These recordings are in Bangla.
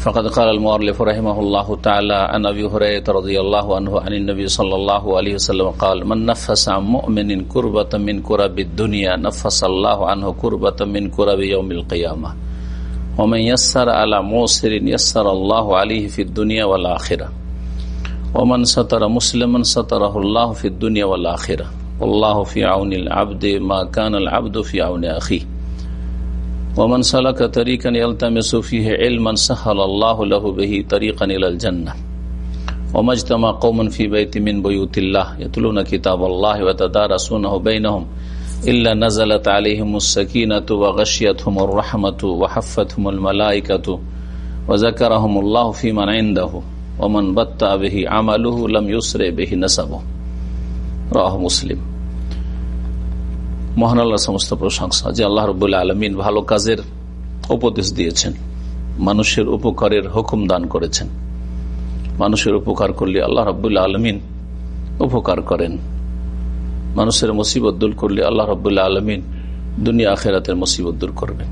فقد قال المؤلف رحمه الله تعالى عن أبي هريرة رضي الله عنه عن النبي صلى الله عليه وسلم قال من نفس عن مؤمن كربة من كرب الدنيا نفس الله عنه كربة من كرب يوم القيامة. ومن يسر على موسر يسر الله عليه في الدنيا والآخرة. ومن ستر مسلما ستره الله في الدنيا والآخرة. والله في عون العبد ما كان العبد في عون أخيه. ومن سلك طريقا يلتمس فيه علما سهل الله له به طريقا إلى الجنة. وما اجتمع قوم في بيت من بيوت الله يتلون كتاب الله وتدارسونه بينهم إلا نزلت عليهم السكينة وغشيتهم الرحمة وحفتهم الملائكة وذكرهم الله في من عنده ومن بطأ به عمله لم يسر به نسبه. راه مسلم. মহান আল্লাহ সমস্ত প্রশংসা যে আল্লাহ রবুল্লা আলমিন ভালো কাজের উপদেশ দিয়েছেন, মানুষের উপকারের হুকুম দান করেছেন। মানুষের উপকার করলে আল্লাহ রবুল্লা আলমিন উপকার করেন। মানুষের মুসিবত দূর করলে আল্লাহ রবুল্লা আলমিন দুনিয়া আখেরাতের মুসিবত দূর করবেন।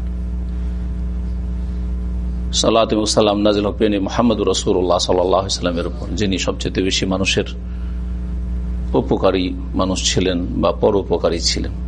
সাল্লাহাম নাজিল হকেন মোহাম্মদ রসুল্লাহ সাল্লামের উপর, যিনি সবচেয়ে বেশি মানুষের উপকারী মানুষ ছিলেন বা পরোপকারী ছিলেন।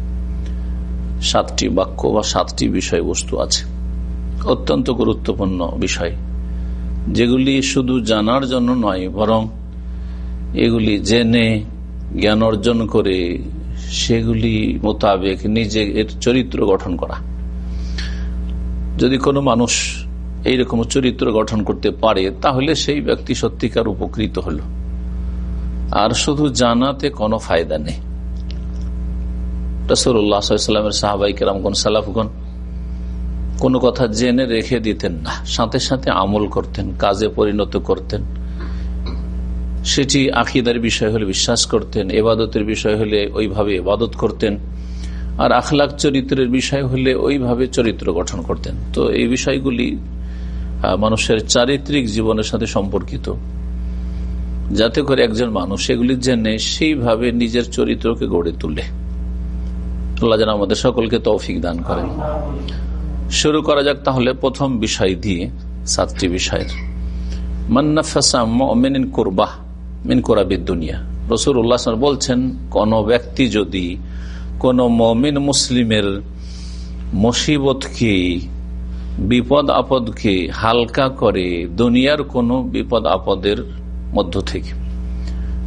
সাতটি বাক্য বা সাতটি বিষয়বস্তু আছে। অত্যন্ত গুরুত্বপূর্ণ বিষয়। যেগুলি শুধু জানার জন্য নয়, বরং এগুলি জেনে, জ্ঞান অর্জন করে সেগুলি মোতাবেক নিজে এর চরিত্র গঠন করা। যদি কোনো মানুষ এইরকম চরিত্র গঠন করতে পারে, তাহলে সেই ব্যক্তি সত্যিকার উপকৃত হল। আর শুধু জানাতে কোনো ফায়দা নেই। রসুল্লাহামের সাহাবাই কেরামগন সালাফগন কোনো কথা জেনে রেখে দিতেন না। সাথে সাথে আমল করতেন, কাজে পরিণত করতেন। সেটি আখিদার বিষয় হলে বিশ্বাস করতেন, এবাদতের বিষয় হলে ওইভাবে এবাদত করতেন, আর আখলাক চরিত্রের বিষয় হলে ওইভাবে চরিত্র গঠন করতেন। তো এই বিষয়গুলি মানুষের চারিত্রিক জীবনের সাথে সম্পর্কিত। যাতে করে একজন মানুষ এগুলি জেনে সেইভাবে নিজের চরিত্রকে গড়ে তুলে। আল্লাহ যেন আমাদের সকলকে তৌফিক দান করেন। শুরু করা যাক তাহলে প্রথম বিষয় দিয়ে, সাতটি বিষয়ের। মান্নাফাসমিন কোরবাহ মিন কোরআবিদ দুনিয়া। রসুর উল্লাহ বলছেন, কোন ব্যক্তি যদি কোন মমিন মুসলিমের মুসিবতকে বিপদ আপদকে হালকা করে দুনিয়ার কোনো বিপদ আপদের মধ্য থেকে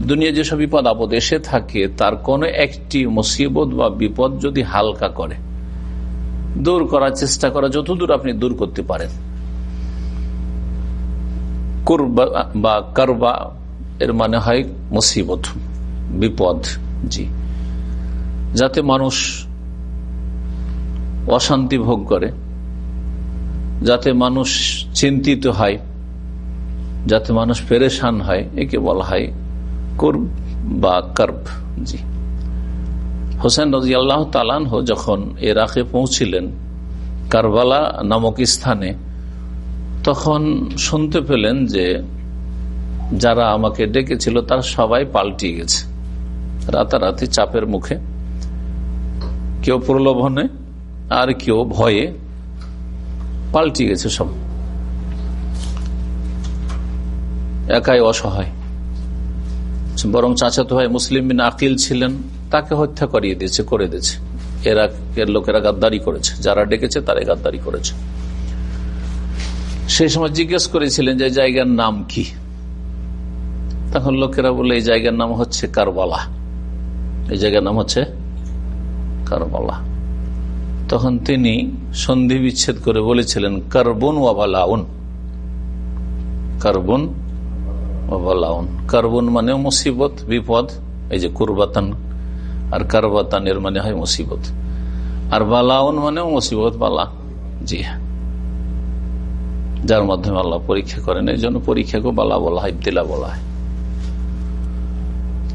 দুনিয়া যেসব বিপদ আপদ এসে থাকে, তার কোন একটি মুসিবত বা বিপদ যদি হালকা করে, দূর করার চেষ্টা করা যতদূর আপনি দূর করতে পারেন। বা কারবা এর মানে হয় মুসিবত, বিপদ, জি। যাতে মানুষ অশান্তি ভোগ করে, যাতে মানুষ চিন্তিত হয়, যাতে মানুষ পেরেশান হয়, একে বলা হয় কুর্ব বা কার্ব, জি। হোসেন রাজি আল্লাহ তালানহ যখন এরাকে পৌঁছিলেন কারবালা নামক স্থানে, তখন শুনতে পেলেন যে যারা আমাকে ডেকেছিল তারা সবাই পাল্টিয়ে গেছে, রাতারাতি চাপের মুখে। কেউ প্রলোভনে, আর কেউ ভয়ে পাল্টিয়ে গেছে সব। একাই অসহায়। বরং চাচাতো ভাই মুসলিম বিন আকিল ছিলেন, তাকে হত্যা করিয়ে দিয়েছে, করে দিয়েছে। এরা এর লোকেরা গাদ্দারি করেছে। যারা ডেকেছে, তারাই গাদ্দারি করেছে। সেই সময় জিজ্ঞেস করেছিলেন যে জায়গার নাম কি? তখন লোকেরা বলে এই জায়গার নাম হচ্ছে কারবালা। এই জায়গার নাম হচ্ছে কারবালা। তখন তিনি সন্ধি বিচ্ছেদ করে বলেছিলেন, কার্বন ওয়াবালাউন কার্বন ওয়াবালাউন কার্বন মানে মুসিবত বিপদ এই যে কুরবাতান আর কারবাতানের মানে হয় মুসিবত আর বালাউন মানে মুসিবত বালা জি হ্যাঁ। যার মাধ্যমে আল্লাহ পরীক্ষা করেন, এই জন্য পরীক্ষাকে বালা বলা হয়, ইবতিলা বলা হয়।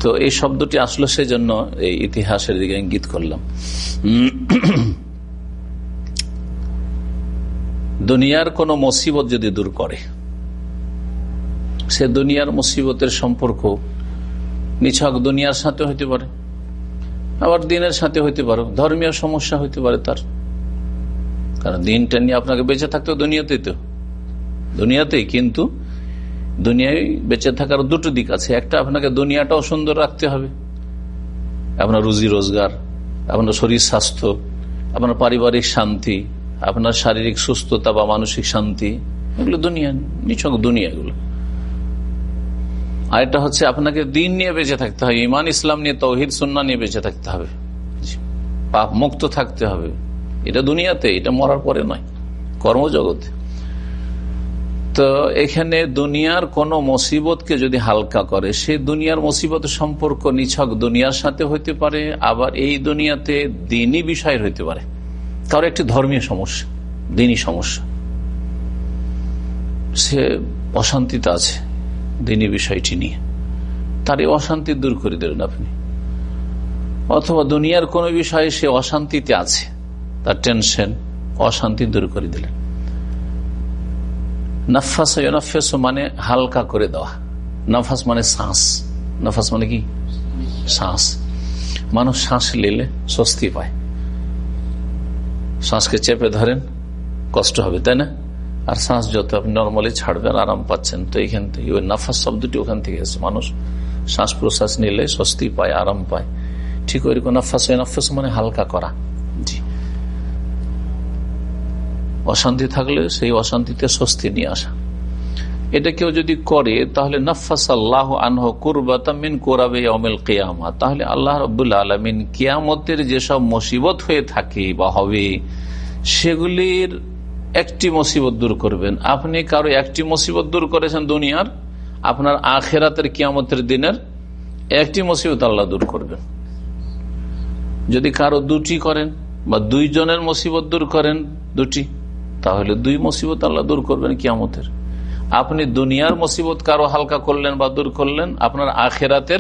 তো এই শব্দটি আসলো সেই জন্য এই ইতিহাসের দিকে ইঙ্গিত করলাম। দুনিয়ার কোন মুসিবত যদি দূর করে সে দুনিয়ার মুসিবতের সম্পর্ক নিছক দুনিয়ার সাথে হইতে পারে, আবার দিনের সাথে হইতে পারে, ধর্মীয় সমস্যা হইতে পারে তার। কারণ দিনটা নিয়ে আপনাকে বেঁচে থাকতে দুনিয়াতেই তো। দুনিয়াতেই, কিন্তু দুনিয়ায় বেঁচে থাকার দুটো দিক আছে। একটা, আপনাকে দুনিয়াটাও সুন্দর রাখতে হবে। আপনার রুজি রোজগার, আপনার শরীর স্বাস্থ্য, আপনার পারিবারিক শান্তি, আপনার শারীরিক সুস্থতা বা মানসিক শান্তি, এগুলো দুনিয়া, নিছক দুনিয়া এগুলো এটা হচ্ছে আপনাকে দিন নিয়ে বেঁচে থাকতে হবে ইমান ইসলাম নিয়ে, তৌহিদ সুন্না নিয়ে বেঁচে থাকতে হবে। পাপ মুক্ত থাকতে হবে। এটা দুনিয়াতে, এটা মরার পরে নয়, কর্মজগতে। তো এখানে দুনিয়ার কোন মুসিবতকে যদি হালকা করে, সে দুনিয়ার মুসিবত সম্পর্ক নিছক দুনিয়ার সাথে হইতে পারে, আবার এই দুনিয়াতে দিনই বিষয়ের হইতে পারে। কারও একটি ধর্মীয় সমস্যা, দিনই সমস্যা। সে অশান্তিতে আছে। দিনই বিষয়টি নিয়ে। তার এই অশান্তি দূর করে দিলেন আপনি। অথবা দুনিয়ার কোন বিষয়ে সে অশান্তিতে আছে, তার টেনশন অশান্তি দূর করে দিলেন। নাফাস নাফেস মানে হালকা করে দেওয়া। নাফাস মানে শ্বাস। নাফাস মানে কি? শ্বাস। মানুষ শ্বাস নিলে স্বস্তি পায়। শ্বাসকে চেপে ধরেন, কষ্ট হবে, তাই না? আর শ্বাস যত আপনি নর্মালি ছাড়বেন, আরাম পাচ্ছেন, তো এখান থেকে ওই নাফাস শব্দটি ওখান থেকে এসে মানুষ শ্বাস প্রশ্বাস নিলে স্বস্তি পায়, আরাম পায়। ঠিক ওই রকম নাফাস নাফাস মানে হালকা করা। জি। অশান্তি থাকলে সেই অশান্তিতে স্বস্তি নিয়ে আসা। এটা কেউ যদি করে, তাহলে নফাস আল্লাহ আনহ কুরবাতামিন কোরাবে অমেল কেয়ামা। তাহলে আল্লাহ রবুল্লা আলমিন কেয়ামতের যেসব মুসিবত হয়ে থাকে বা হবে, সেগুলির একটি মুসিবত দূর করবেন। আপনি কারও একটি মুসিবত দূর করেছেন দুনিয়ার, আপনার আখেরাতের কিয়ামতের দিনের একটি মুসিবত আল্লাহ দূর করবেন। যদি কারও দুটি করেন বা দুইজনের মুসিবত দূর করেন দুটি, তাহলে দুই মুসিবত আল্লাহ দূর করবেন কিয়ামতের। আপনি দুনিয়ার মুসিবত কারও হালকা করলেন বা দূর করলেন, আপনার আখেরাতের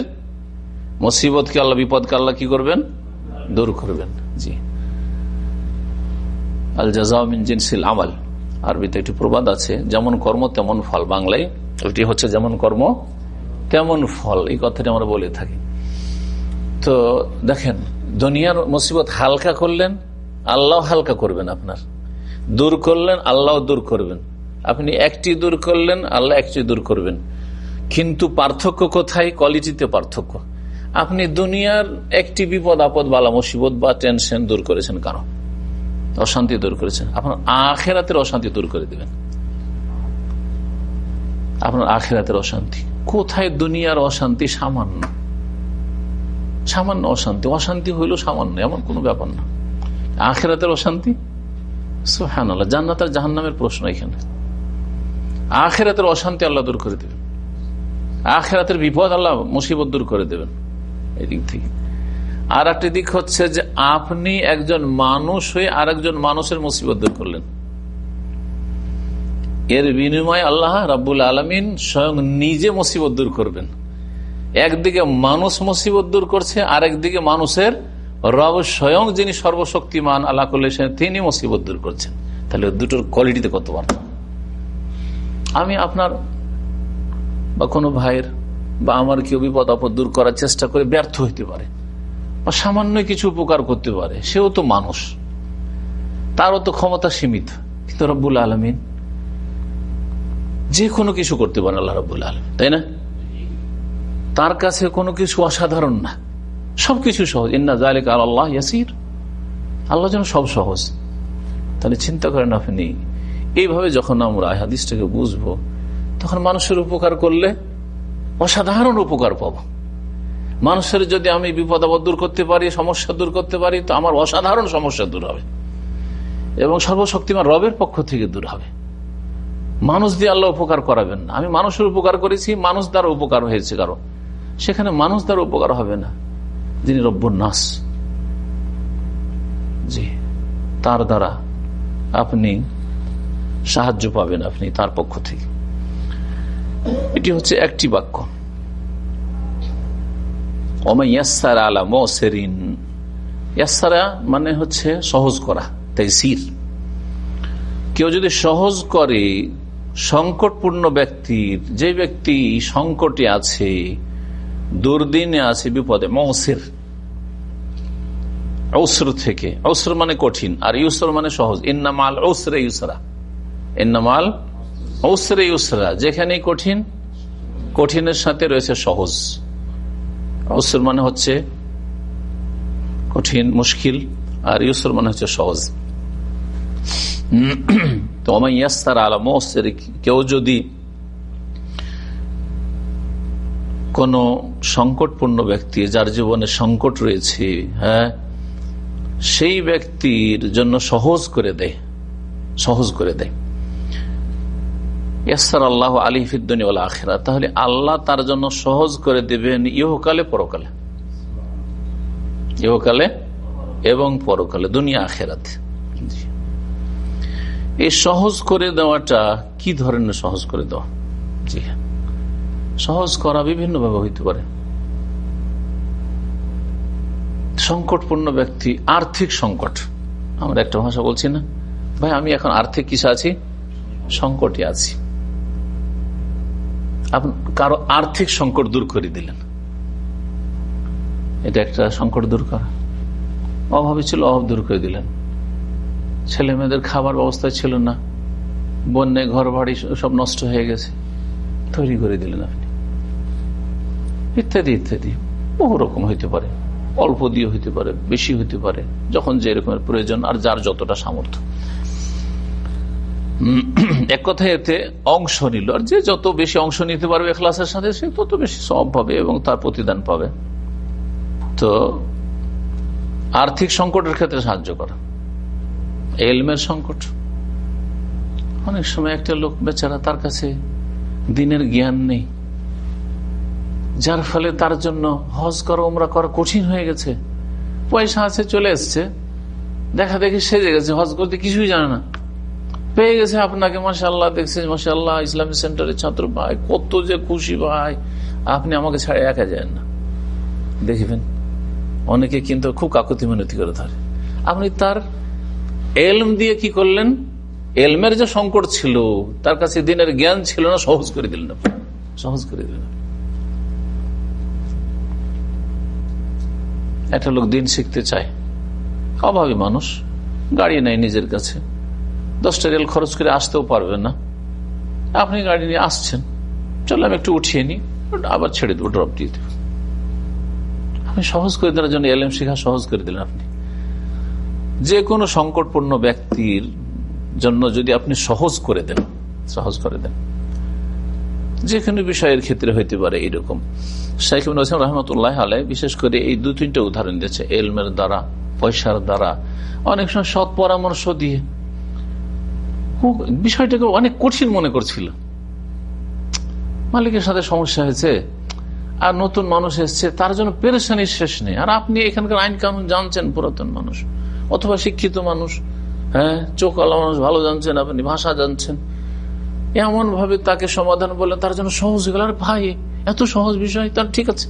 মুসিবতকে আল্লাহ, বিপদকে আল্লাহ কি করবেন? দূর করবেন। জি। আল জাজামিন জিনসিল আমাল। আরবিতে একটি প্রবাদ আছে, যেমন কর্ম, তেমন ফল। বাংলায় ওইটি হচ্ছে, যেমন কর্ম, তেমন ফল। এই কথাটি আমরা বলে থাকি। তো দেখেন, দুনিয়ার মুসিবত হালকা করলেন, আল্লাহ হালকা করবেন আপনার। দূর করলেন, আল্লাহ দূর করবেন। আপনি একটি দূর করলেন, আল্লাহ একটি দূর করবেন। কিন্তু পার্থক্য কোথায়? কোয়ালিটিতে পার্থক্য। আপনি দুনিয়ার একটি বিপদ আপদ বালা মুসিবত বা টেনশন দূর করেছেন কারণ অশান্তি দূর করেছেন। আপনার আখেরাতের অশান্তি দূর করে দেবেন। আপনার আখেরাতের অশান্তি। কোথায় দুনিয়ার অশান্তি? সামান্য। সামান্য অশান্তি। অশান্তি হইল সামান্য, এমন কোনো ব্যাপার না। আখেরাতের অশান্তি? হ্যাঁ জান্নাত আর প্রশ্ন এখানে। আখেরাতের অশান্তি আল্লাহ দূর করে দেবেন। আখেরাতের বিপদ আল্লাহ মুসিবত দূর করে দেবেন। এদিক থেকে। আর একটি দিক হচ্ছে যে আপনি একজন মানুষ হয়ে আর একজন মানুষের মুসিবত দূর করলেন। এর বিনিময়ে আল্লাহ রাবুল আলমিন স্বয়ং নিজে মুসিবত দূর করবেন। একদিকে মানুষ মুসিবত দূর করছে আর একদিকে মানুষের রব স্বয়ং যিনি সর্বশক্তিমান, আল্লাহ করলেন তিনি মুসিবত দূর করছেন। তাহলে দুটোর কোয়ালিটিতে কত বার আমি আপনার বা কোনো ভাইয়ের বা আমার কেউ বিপদ আপদ দূর করার চেষ্টা করে ব্যর্থ হইতে পারে। বা সামান্য কিছু উপকার করতে পারে। সেও তো মানুষ। তারও তো ক্ষমতা সীমিত। কিন্তু রব্বুল আলমিন যে কোনো কিছু করতে পারেন আল্লাহ রব্বুল আলমিন, তাই না? তার কাছে কোনো কিছু অসাধারণ না। সবকিছু সহজ। ইন্না জালিক আল্লাহ ইয়াসির। আল্লাহ যেন সব সহজ। তাহলে চিন্তা করেন আপনি, এইভাবে যখন আমরা হাদিসটাকে বুঝব, তখন মানুষের উপকার করলে অসাধারণ উপকার পাব। মানুষের যদি আমি বিপদ আপদ দূর করতে পারি, সমস্যা দূর করতে পারি, তো আমার অসাধারণ সমস্যা দূর হবে। এবং সর্বশক্তিমান রবের পক্ষ থেকে দূর হবে। মানুষ দিয়ে আল্লাহ উপকার করাবেন না। আমি মানুষের উপকার করেছি, মানুষ দ্বারা উপকার হয়েছে কারও। সেখানে মানুষ দ্বারা উপকার হবে না, যিনি রব্বর নাস। জি, তার দ্বারা আপনি সাহায্য পাবেন আপনি, তার পক্ষ থেকে। এটি হচ্ছে একটি বাক্য। আলা ইয়াসারা মানে হচ্ছে সহজ করা তাই সির কেউ যদি সহজ করে সংকটপূর্ণ ব্যক্তির, যে ব্যক্তি সংকটে আছে, দুর্দিনে আছে, বিপদে, মৌসির। ঔসর থেকে ঔসর মানে কঠিন, আর ইউসর মানে সহজ। ইন্নামাল ঔসরে ইউসরা। ইন্নামাল ঔসরে ইউসরা যেখানে কঠিন, কঠিনের সাথে রয়েছে সহজ। ঔসর মানে হচ্ছে কঠিন, মুশকিল, আর ইউসর মানে হচ্ছে সহজ। তো আমার ইয়াস্তার আলা কেউ যদি কোন সংকটপূর্ণ ব্যক্তি, যার জীবনে সংকট রয়েছে হ্যাঁ সেই ব্যক্তির জন্য সহজ করে দেয়, সহজ করে দেয়। ইয়াসার আল্লাহ আলী ফিদ্দনী আখেরা তাহলে আল্লাহ তার জন্য সহজ করে দেবেন ইহকালে পরকালে। ইহকালে এবং পরকালে, দুনিয়া আখেরাতে। এই সহজ করে দেওয়াটা কি ধরনের সহজ করে দেওয়া? জি হ্যাঁ। সহজ করা বিভিন্ন ভাবে হইতে পারে। সংকটপূর্ণ ব্যক্তি, আর্থিক সংকট। আমরা একটা ভাষা বলছি না, ভাই, আমি এখন আর্থিক কিসে আছি? সংকটে আছি। কারও আর্থিক সংকট দূর করে দিলেন। এটা একটা সংকট দূর করা। অভাবে ছিল, অভাব দূর করে দিলেন। ছেলে মেয়েদের খাবার ব্যবস্থা ছিল না। বন্যে ঘর বাড়ি সব নষ্ট হয়ে গেছে। তৈরি করে দিলেন আপনি। ইত্যাদি ইত্যাদি। বহু রকম হইতে পারে। অল্প দিয়ে হইতে পারে, বেশি হইতে পারে। যখন যে রকমের প্রয়োজন আর যার যতটা সামর্থ্য। এক কথায় এতে অংশ নিল। আর যে যত বেশি অংশ নিতে পারবে ক্লাসের সাথে, সে তত বেশি সব পাবে এবং তার প্রতিদান পাবে। তো আর্থিক সংকটের ক্ষেত্রে সাহায্য করা। এলমের সংকট। অনেক সময় একটা লোক বেচারা তার কাছে দিনের জ্ঞান নেই। যার ফলে তার জন্য হজ করা, উমরা করা কঠিন হয়ে গেছে। পয়সা আছে, চলে এসছে। দেখা দেখি সেজে গেছে। হজ করতে কিছুই জানে না। পেয়ে গেছে আপনাকে মাসাল্লাহ দেখছে মাসাল্লাহ ইসলামী সেন্টারের ছাত্র ভাই, কত যে খুশি ভাই। আপনি আমাকে ছাড়ে একা যান না। দেখবেন, অনেকে কিন্তু খুব কাকুতি মিনতি করে ধরে। আপনি তার এলম দিয়ে কি করলেন? এলমের যে সংকট ছিল, তার কাছে দিনের জ্ঞান ছিল না, সহজ করে দিলেন সহজ করে দিলেন। একটা লোক দিন শিখতে চায়। অভাবী মানুষ, গাড়ি নেই নিজের কাছে। দশটা রেল খরচ করে আসতেও পারবে না। আপনি গাড়ি নিয়ে আসছেন। চলো আমি একটু উঠিয়ে নি আবার ছেড়ে দেবো ড্রপ দিয়ে দেব। আপনি সহজ করে দেওয়ার জন্য এলএম শিখা সহজ করে দিলেন আপনি। যে কোনো সংকটপূর্ণ ব্যক্তির জন্য যদি আপনি সহজ করে দেন, সহজ করে দেন। যে কোনো বিষয়ের ক্ষেত্রে হইতে পারে এইরকম। শাইখ রহমতুল্লাহ আলাই বিশেষ করে এই দু তিনটা উদাহরণ দিয়েছে, এলমের দ্বারা, পয়সার দ্বারা, অনেক সময় সৎ পরামর্শ দিয়ে। বিষয়টাকে অনেক কঠিন মনে করছিল। মালিকের সাথে সমস্যা হয়েছে, আর নতুন মানুষ এসছে, তার জন্য পেরেশানির শেষ নেই। আর আপনি এখানকার আইন কানুন জানছেন, পুরাতন মানুষ, অথবা শিক্ষিত মানুষ হ্যাঁ চোখ মানুষ ভালো জানছেন, আপনি ভাষা জানছেন। এমন ভাবে তাকে সমাধান বললেন তার জন্য সহজ হয়ে গেল। আর ভাই, এত সহজ বিষয়, তার ঠিক আছে।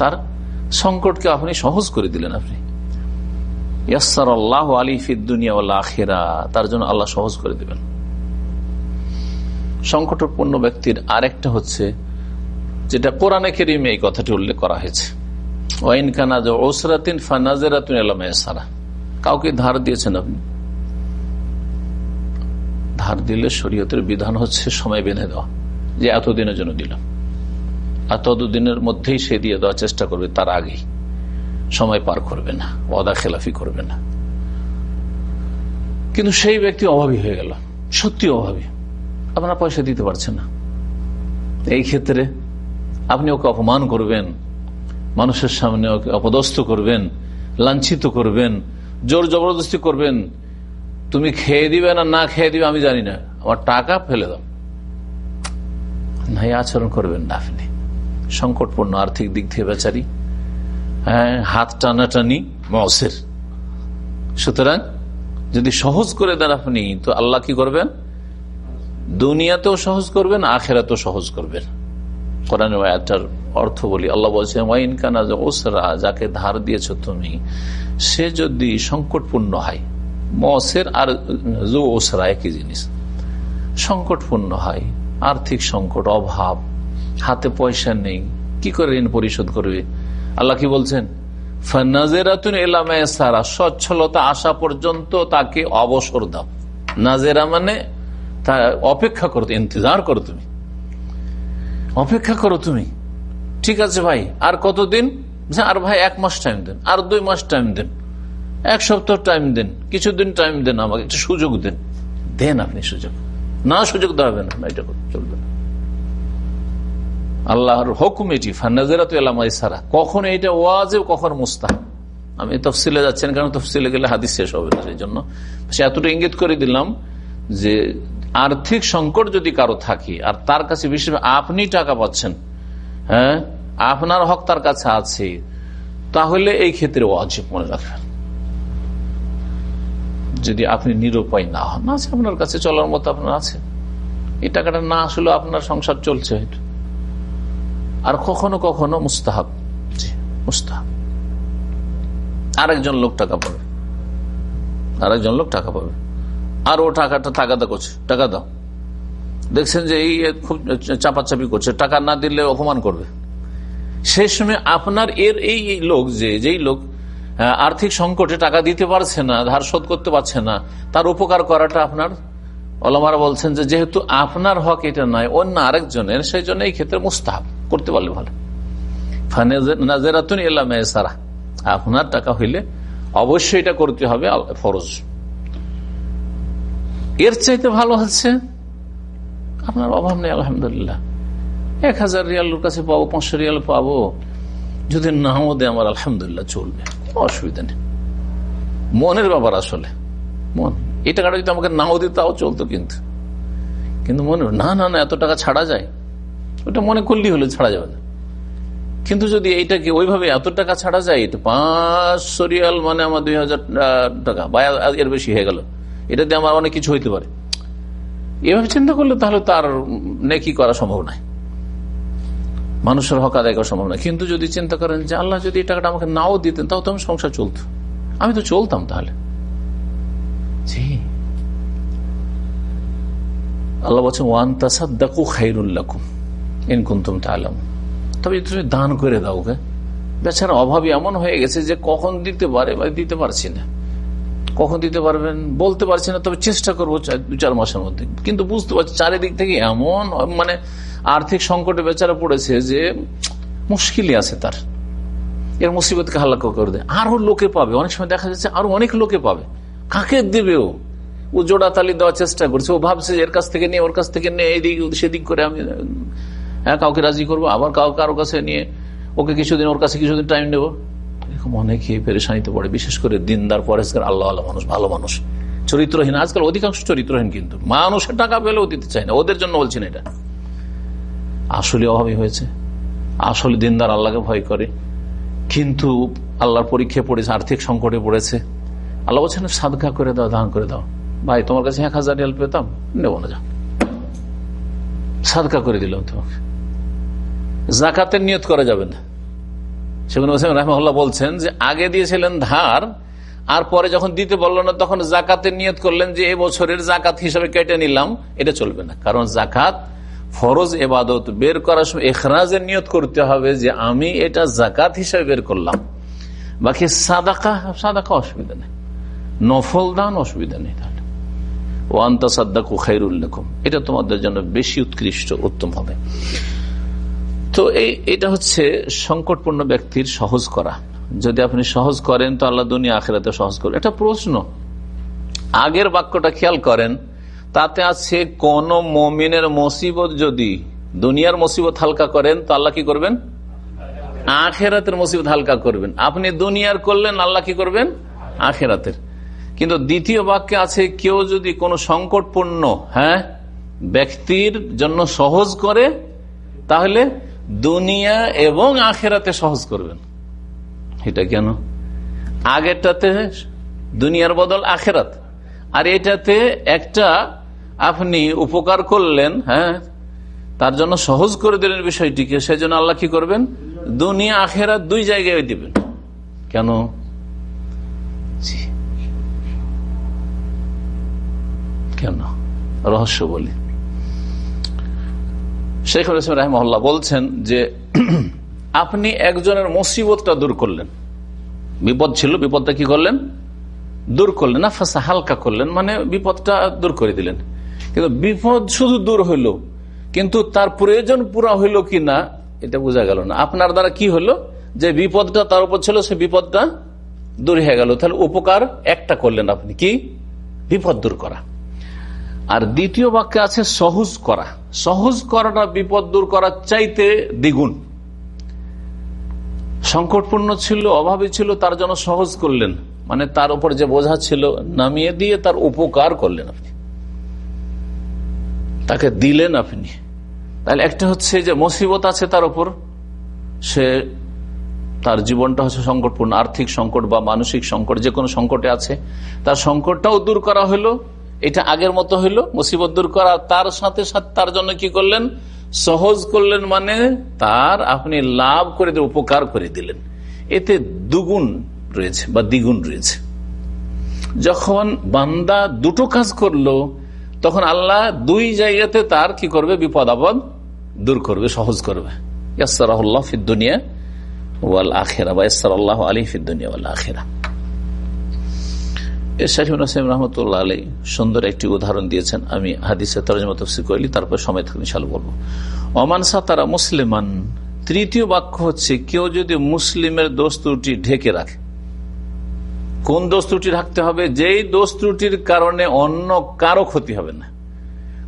তার সংকটকে আপনি সহজ করে দিলেন আপনি। আলী আখেরা, তার জন্য আল্লাহ সহজ করে দিবেন। সংকটপূর্ণ ব্যক্তির আরেকটা হচ্ছে, যেটা কোরআনে কেরিমে এই কথাটি উল্লেখ করা হয়েছে। ওয়াইন কানাজ ওসরাতিন ফানাজেরাতুন এলামায়াসারা কাউকে ধার দিয়েছেন আপনি? ধার দিলে শরীয়তের বিধান হচ্ছে সময় বেঁধে দেওয়া, যে এতদিনের জন্য দিলাম। আর মধ্যেই সে দিয়ে দেওয়ার চেষ্টা করবে তার আগেই। সময় পার করবে না, ওয়াদা খেলাফি করবে না। কিন্তু সেই ব্যক্তি অভাবী হয়ে গেল সত্যি অভাবী। আপনার পয়সা দিতে পারছে না। এই ক্ষেত্রে আপনি ওকে অপমান করবেন, মানুষের সামনে ওকে অপদস্থ করবেন, লাঞ্ছিত করবেন, জোর জবরদস্তি করবেন। তুমি খেয়ে দিবে না না খেয়ে দিবে আমি জানি না। আমার টাকা ফেলে দাও। নাই আচরণ করবেন না আপনি। সংকটপূর্ণ আর্থিক দিক থেকে বেচারি। হাত টানাটানি মসের সুতরাং যদি সহজ করে দেন আপনি, তো আল্লাহ কি করবেন? দুনিয়াতেও সহজ করবেন, আখেরাতেও সহজ করবেন। কোরআন আয়াতটার অর্থ বলি, আল্লাহ বলছেন ওয়াইন কানা ওসরা যাকে ধার দিয়েছ তুমি, সে যদি সংকটপূর্ণ হয় মসের আর জো ওসরা একই জিনিস, সংকটপূর্ণ হয়, আর্থিক সংকট, অভাব, হাতে পয়সা নেই, কি করে ঋণ পরিশোধ করবে? আল্লাহ কি বলছেন? সচ্ছলতা আসা পর্যন্ত তাকে অবসর দাও। নাজেরা মানে তা অপেক্ষা করো, ইন্তজার করো তুমি। অপেক্ষা করো তুমি। ঠিক আছে ভাই, আর কতদিন? আর ভাই এক মাস টাইম দেন, আর দুই মাস টাইম দেন, এক সপ্তাহ টাইম দেন, কিছুদিন টাইম দেন আমাকে, একটু সুযোগ দেন। দেন আপনি সুযোগ। না সুযোগ দেওয়া হবে না এটা চলবে না। আল্লাহর হুকুম এটি। ফান্নাজেরা কখন এটা ওয়াজে কখন মুস্তাহ আমি তফসিলে যাচ্ছেন কারণ তফসিলে গেলে হাদিস শেষ হবে না, সেই জন্য। সে এতটা ইঙ্গিত করে দিলাম যে আর্থিক সংকট যদি কারও থাকে, আর তার কাছে বিশেষ আপনি টাকা পাচ্ছেন হ্যাঁ আপনার হক তার কাছে আছে, তাহলে এই ক্ষেত্রে অজীব মনে রাখবেন। যদি আপনি নিরুপায় না হন আছে আপনার কাছে চলার মতো আপনার আছে। এই টাকাটা না আসলে আপনার সংসার চলছে হয়তো। আর কখনো কখনো মুস্তাহাব। মুস্তাহাব। আরেকজন লোক টাকা পাবে। আরেকজন লোক টাকা পাবে। আর ও টাকাটা টাকাদা করছে টাকা দাও। দেখছেন যে এই খুব চাপাচাপি করছে, টাকা না দিলে অপমান করবে। সেই সময় আপনার এর এই লোক যে, যেই লোক আর্থিক সংকটে টাকা দিতে পারছে না, ধার শোধ করতে পারছে না, তার উপকার করাটা আপনার। অলমারা বলছেন যে, যেহেতু আপনার হক এটা নয়, অন্য আরেকজনের, সেই জন্য এই ক্ষেত্রে মুস্তাহাব। করতে পারলে ভালো। আপনার টাকা হইলে অবশ্যই এটা করতে হবে ফরজ। এর চাইতে ভালো হচ্ছে, আপনার অভাব নেই, আলহামদুলিল্লাহ। এক হাজার রিয়ালের কাছে পাবো, পাঁচশো রিয়াল পাবো। যদি নাও দেয় আমার আলহামদুলিল্লাহ চলবে অসুবিধা নেই। মনের ব্যাপার আসলে। মন এই টাকাটা যদি আমাকে নাও দিত তাও চলতো কিন্তু। কিন্তু মনে না না না, এত টাকা ছাড়া যায়। ওটা মনে করলেই হলে ছাড়া যাবে না। কিন্তু যদি এইটাকে ওইভাবে এত টাকা ছাড়া যায়, এটা পাঁচশো রিয়াল মানে আমার দুই হাজার টাকা, বা এর বেশি হয়ে গেল। দিয়ে আমার অনেক কিছু হইতে পারে। এভাবে চিন্তা করলে তাহলে তার নেকি করা সম্ভব নয়। মানুষের হক আদায় করা সম্ভব নয়। কিন্তু যদি চিন্তা করেন যে আল্লাহ যদি টাকাটা আমাকে নাও দিতেন, তাও তো আমি সংসার চলত। আমি তো চলতাম তাহলে। আল্লাহ বলছেন, ওয়ান তাসাদ্দাকু খাইরুল্লাকুম ইনকুন্তুম তালাম তবে তুমি দান করে দাও কে বেচারা অভাবী এমন হয়ে গেছে যে কখন দিতে পারে বা দিতে পারছি না। কখন দিতে পারবেন বলতে পারছি না, তবে চেষ্টা করব দু চার মাসের মধ্যে। কিন্তু বুঝতে পারছি চারিদিক থেকে এমন মানে আর্থিক সংকটে বেচারা পড়েছে যে মুশকিলই আছে তার। এর মুসিবতকে হাল্লাক করে দেয়। আরও লোকে পাবে। অনেক সময় দেখা যাচ্ছে আরও অনেক লোকে পাবে। কাকে দেবে ও? ও জোড়া তালি দেওয়ার চেষ্টা করছে। ও ভাবছে এর কাছ থেকে নিয়ে ওর কাছ থেকে নিয়ে এদিক সেদিক করে আমি হ্যাঁ কাউকে রাজি করব, আবার কাউকে কারও কাছে নিয়ে ওকে কিছুদিন, ওর কাছে কিছুদিন টাইম নেব। এরকম অনেকেই পেরেশানিতে পড়ে, বিশেষ করে দিনদার, পরেশগার, আল্লাহ আল্লাহ মানুষ, ভালো মানুষ। চরিত্রহীন, আজকাল অধিকাংশ চরিত্রহীন কিন্তু। মানুষের টাকা পেলেও দিতে চায় না, ওদের জন্য বলছেন এটা। আসলে অভাবী হয়েছে। আসলে দিনদার আল্লাহকে ভয় করে। কিন্তু আল্লাহর পরীক্ষায় পড়েছে, আর্থিক সংকটে পড়েছে। আল্লাহ বলছেন সাদকা করে দাও, দান করে দাও। ভাই, তোমার কাছে এক হাজার রিয়াল পেতাম, নেব না যা। সাদকা করে দিলাম তোমাকে। জাকাতের নিয়ত করা যাবে না। সেগুন হোসেন রহমল্লা বলছেন যে, আগে দিয়েছিলেন ধার, আর পরে যখন দিতে বলল না, তখন জাকাতের নিয়ত করলেন যে, এ বছরের জাকাত হিসাবে কেটে নিলাম, এটা চলবে না। কারণ জাকাত ফরজ এবাদত, বের করার সময় এখরাজের নিয়ত করতে হবে যে, আমি এটা জাকাত হিসাবে বের করলাম। বাকি সাদাকা সাদাকা অসুবিধা নেই। নফল দান অসুবিধা নেই তাহলে। ও আন্তা সাদ্দাকু খাইরুল্লেখম এটা তোমাদের জন্য বেশি উৎকৃষ্ট, উত্তম হবে। তো এই, এটা হচ্ছে সংকটপূর্ণ ব্যক্তির সহজ করা। যদি আপনি সহজ করেন, তো আল্লাহ দুনিয়া আখেরাতে সহজ করেন এটা প্রশ্ন। আগের বাক্যটা খেয়াল করেন, তাতে আছে কোন মমিনের মুসিবত যদি দুনিয়ার মুসিবত হালকা করেন, তো আল্লাহ কি করবেন? আখেরাতের মুসিবত হালকা করবেন। আপনি দুনিয়ার করলেন, আল্লাহ কি করবেন? আখেরাতের। কিন্তু দ্বিতীয় বাক্যে আছে, কেউ যদি কোনো সংকটপূর্ণ হ্যাঁ ব্যক্তির জন্য সহজ করে, তাহলে দুনিয়া এবং আখেরাতে সহজ করবেন। এটা কেন? আগেরটাতে দুনিয়ার বদল আখেরাত। আর এটাতে একটা আপনি উপকার করলেন হ্যাঁ? তার জন্য সহজ করে দিলেন বিষয়টিকে, সেজন্য আল্লাহ কি করবেন? দুনিয়া, আখেরাত দুই জায়গায় দিবেন। কেন? কেন? রহস্য বলি। শেখ ইসলাম রাহমহল্লা বলছেন যে আপনি একজনের মুসিবতটা দূর করলেন। বিপদ ছিল, বিপদটা কি করলেন? দূর করলেন না ফাঁসা হালকা করলেন মানে বিপদটা দূর করে দিলেন। কিন্তু বিপদ শুধু দূর হইল, কিন্তু তার প্রয়োজন পুরা হইল কি না, এটা বোঝা গেল না। আপনার দ্বারা কি হলো যে বিপদটা তার উপর ছিল, সে বিপদটা দূর হয়ে গেল। তাহলে উপকার একটা করলেন আপনি, কি? বিপদ দূর করা। আর দ্বিতীয় বাক্যে আছে, সহজ করা। সহজ করাটা, বিপদ দূর করার চাইতে দ্বিগুণ। সংকটপূর্ণ ছিল, অভাবী ছিল, তার জন্য সহজ করলেন। মানে তার উপর যে বোঝা ছিল, নামিয়ে দিয়ে তার উপকার করলেন আপনি। তাকে দিলেন আপনি। তাহলে একটা হচ্ছে যে মুসিবত আছে তার উপর, সে তার জীবনটা হচ্ছে সংকটপূর্ণ। আর্থিক সংকট বা মানসিক সংকট যে কোনো সংকটে আছে, তার সংকটটাও দূর করা হলো এটা আগের মতো হইল, মুসিবত দূর করা। তার সাথে সাথে তার জন্য কি করলেন? সহজ করলেন মানে তার আপনি লাভ করে উপকার করে দিলেন। এতে দুগুণ রয়েছে বা দ্বিগুণ রয়েছে। যখন বান্দা দুটো কাজ করল, তখন আল্লাহ দুই জায়গাতে তার কি করবে? বিপদ, আপদ দূর করবে, সহজ করবে। ইয়াসারাহুল্লাহ ফিদ্দুনিয়া ওয়াল আখেরা বা ইয়াসার আল্লাহ আলী ফিদ্দুনিয়া ওয়াল আখেরা। রহমতুল্লাহ আলী সুন্দর একটি উদাহরণ দিয়েছেন। আমি হাদিসে তরজমা তফসির করলি, তারপর সময় থাকলে ইনশাল বলব। অমান সাতারা মুসলিমান, তৃতীয় বাক্য হচ্ছে, কেউ যদি মুসলিমের দোষ ত্রুটি ঢেকে রাখে, কোন দোষ ত্রুটি রাখতে হবে? যেই দোষ ত্রুটির কারণে অন্য কারও ক্ষতি হবে না।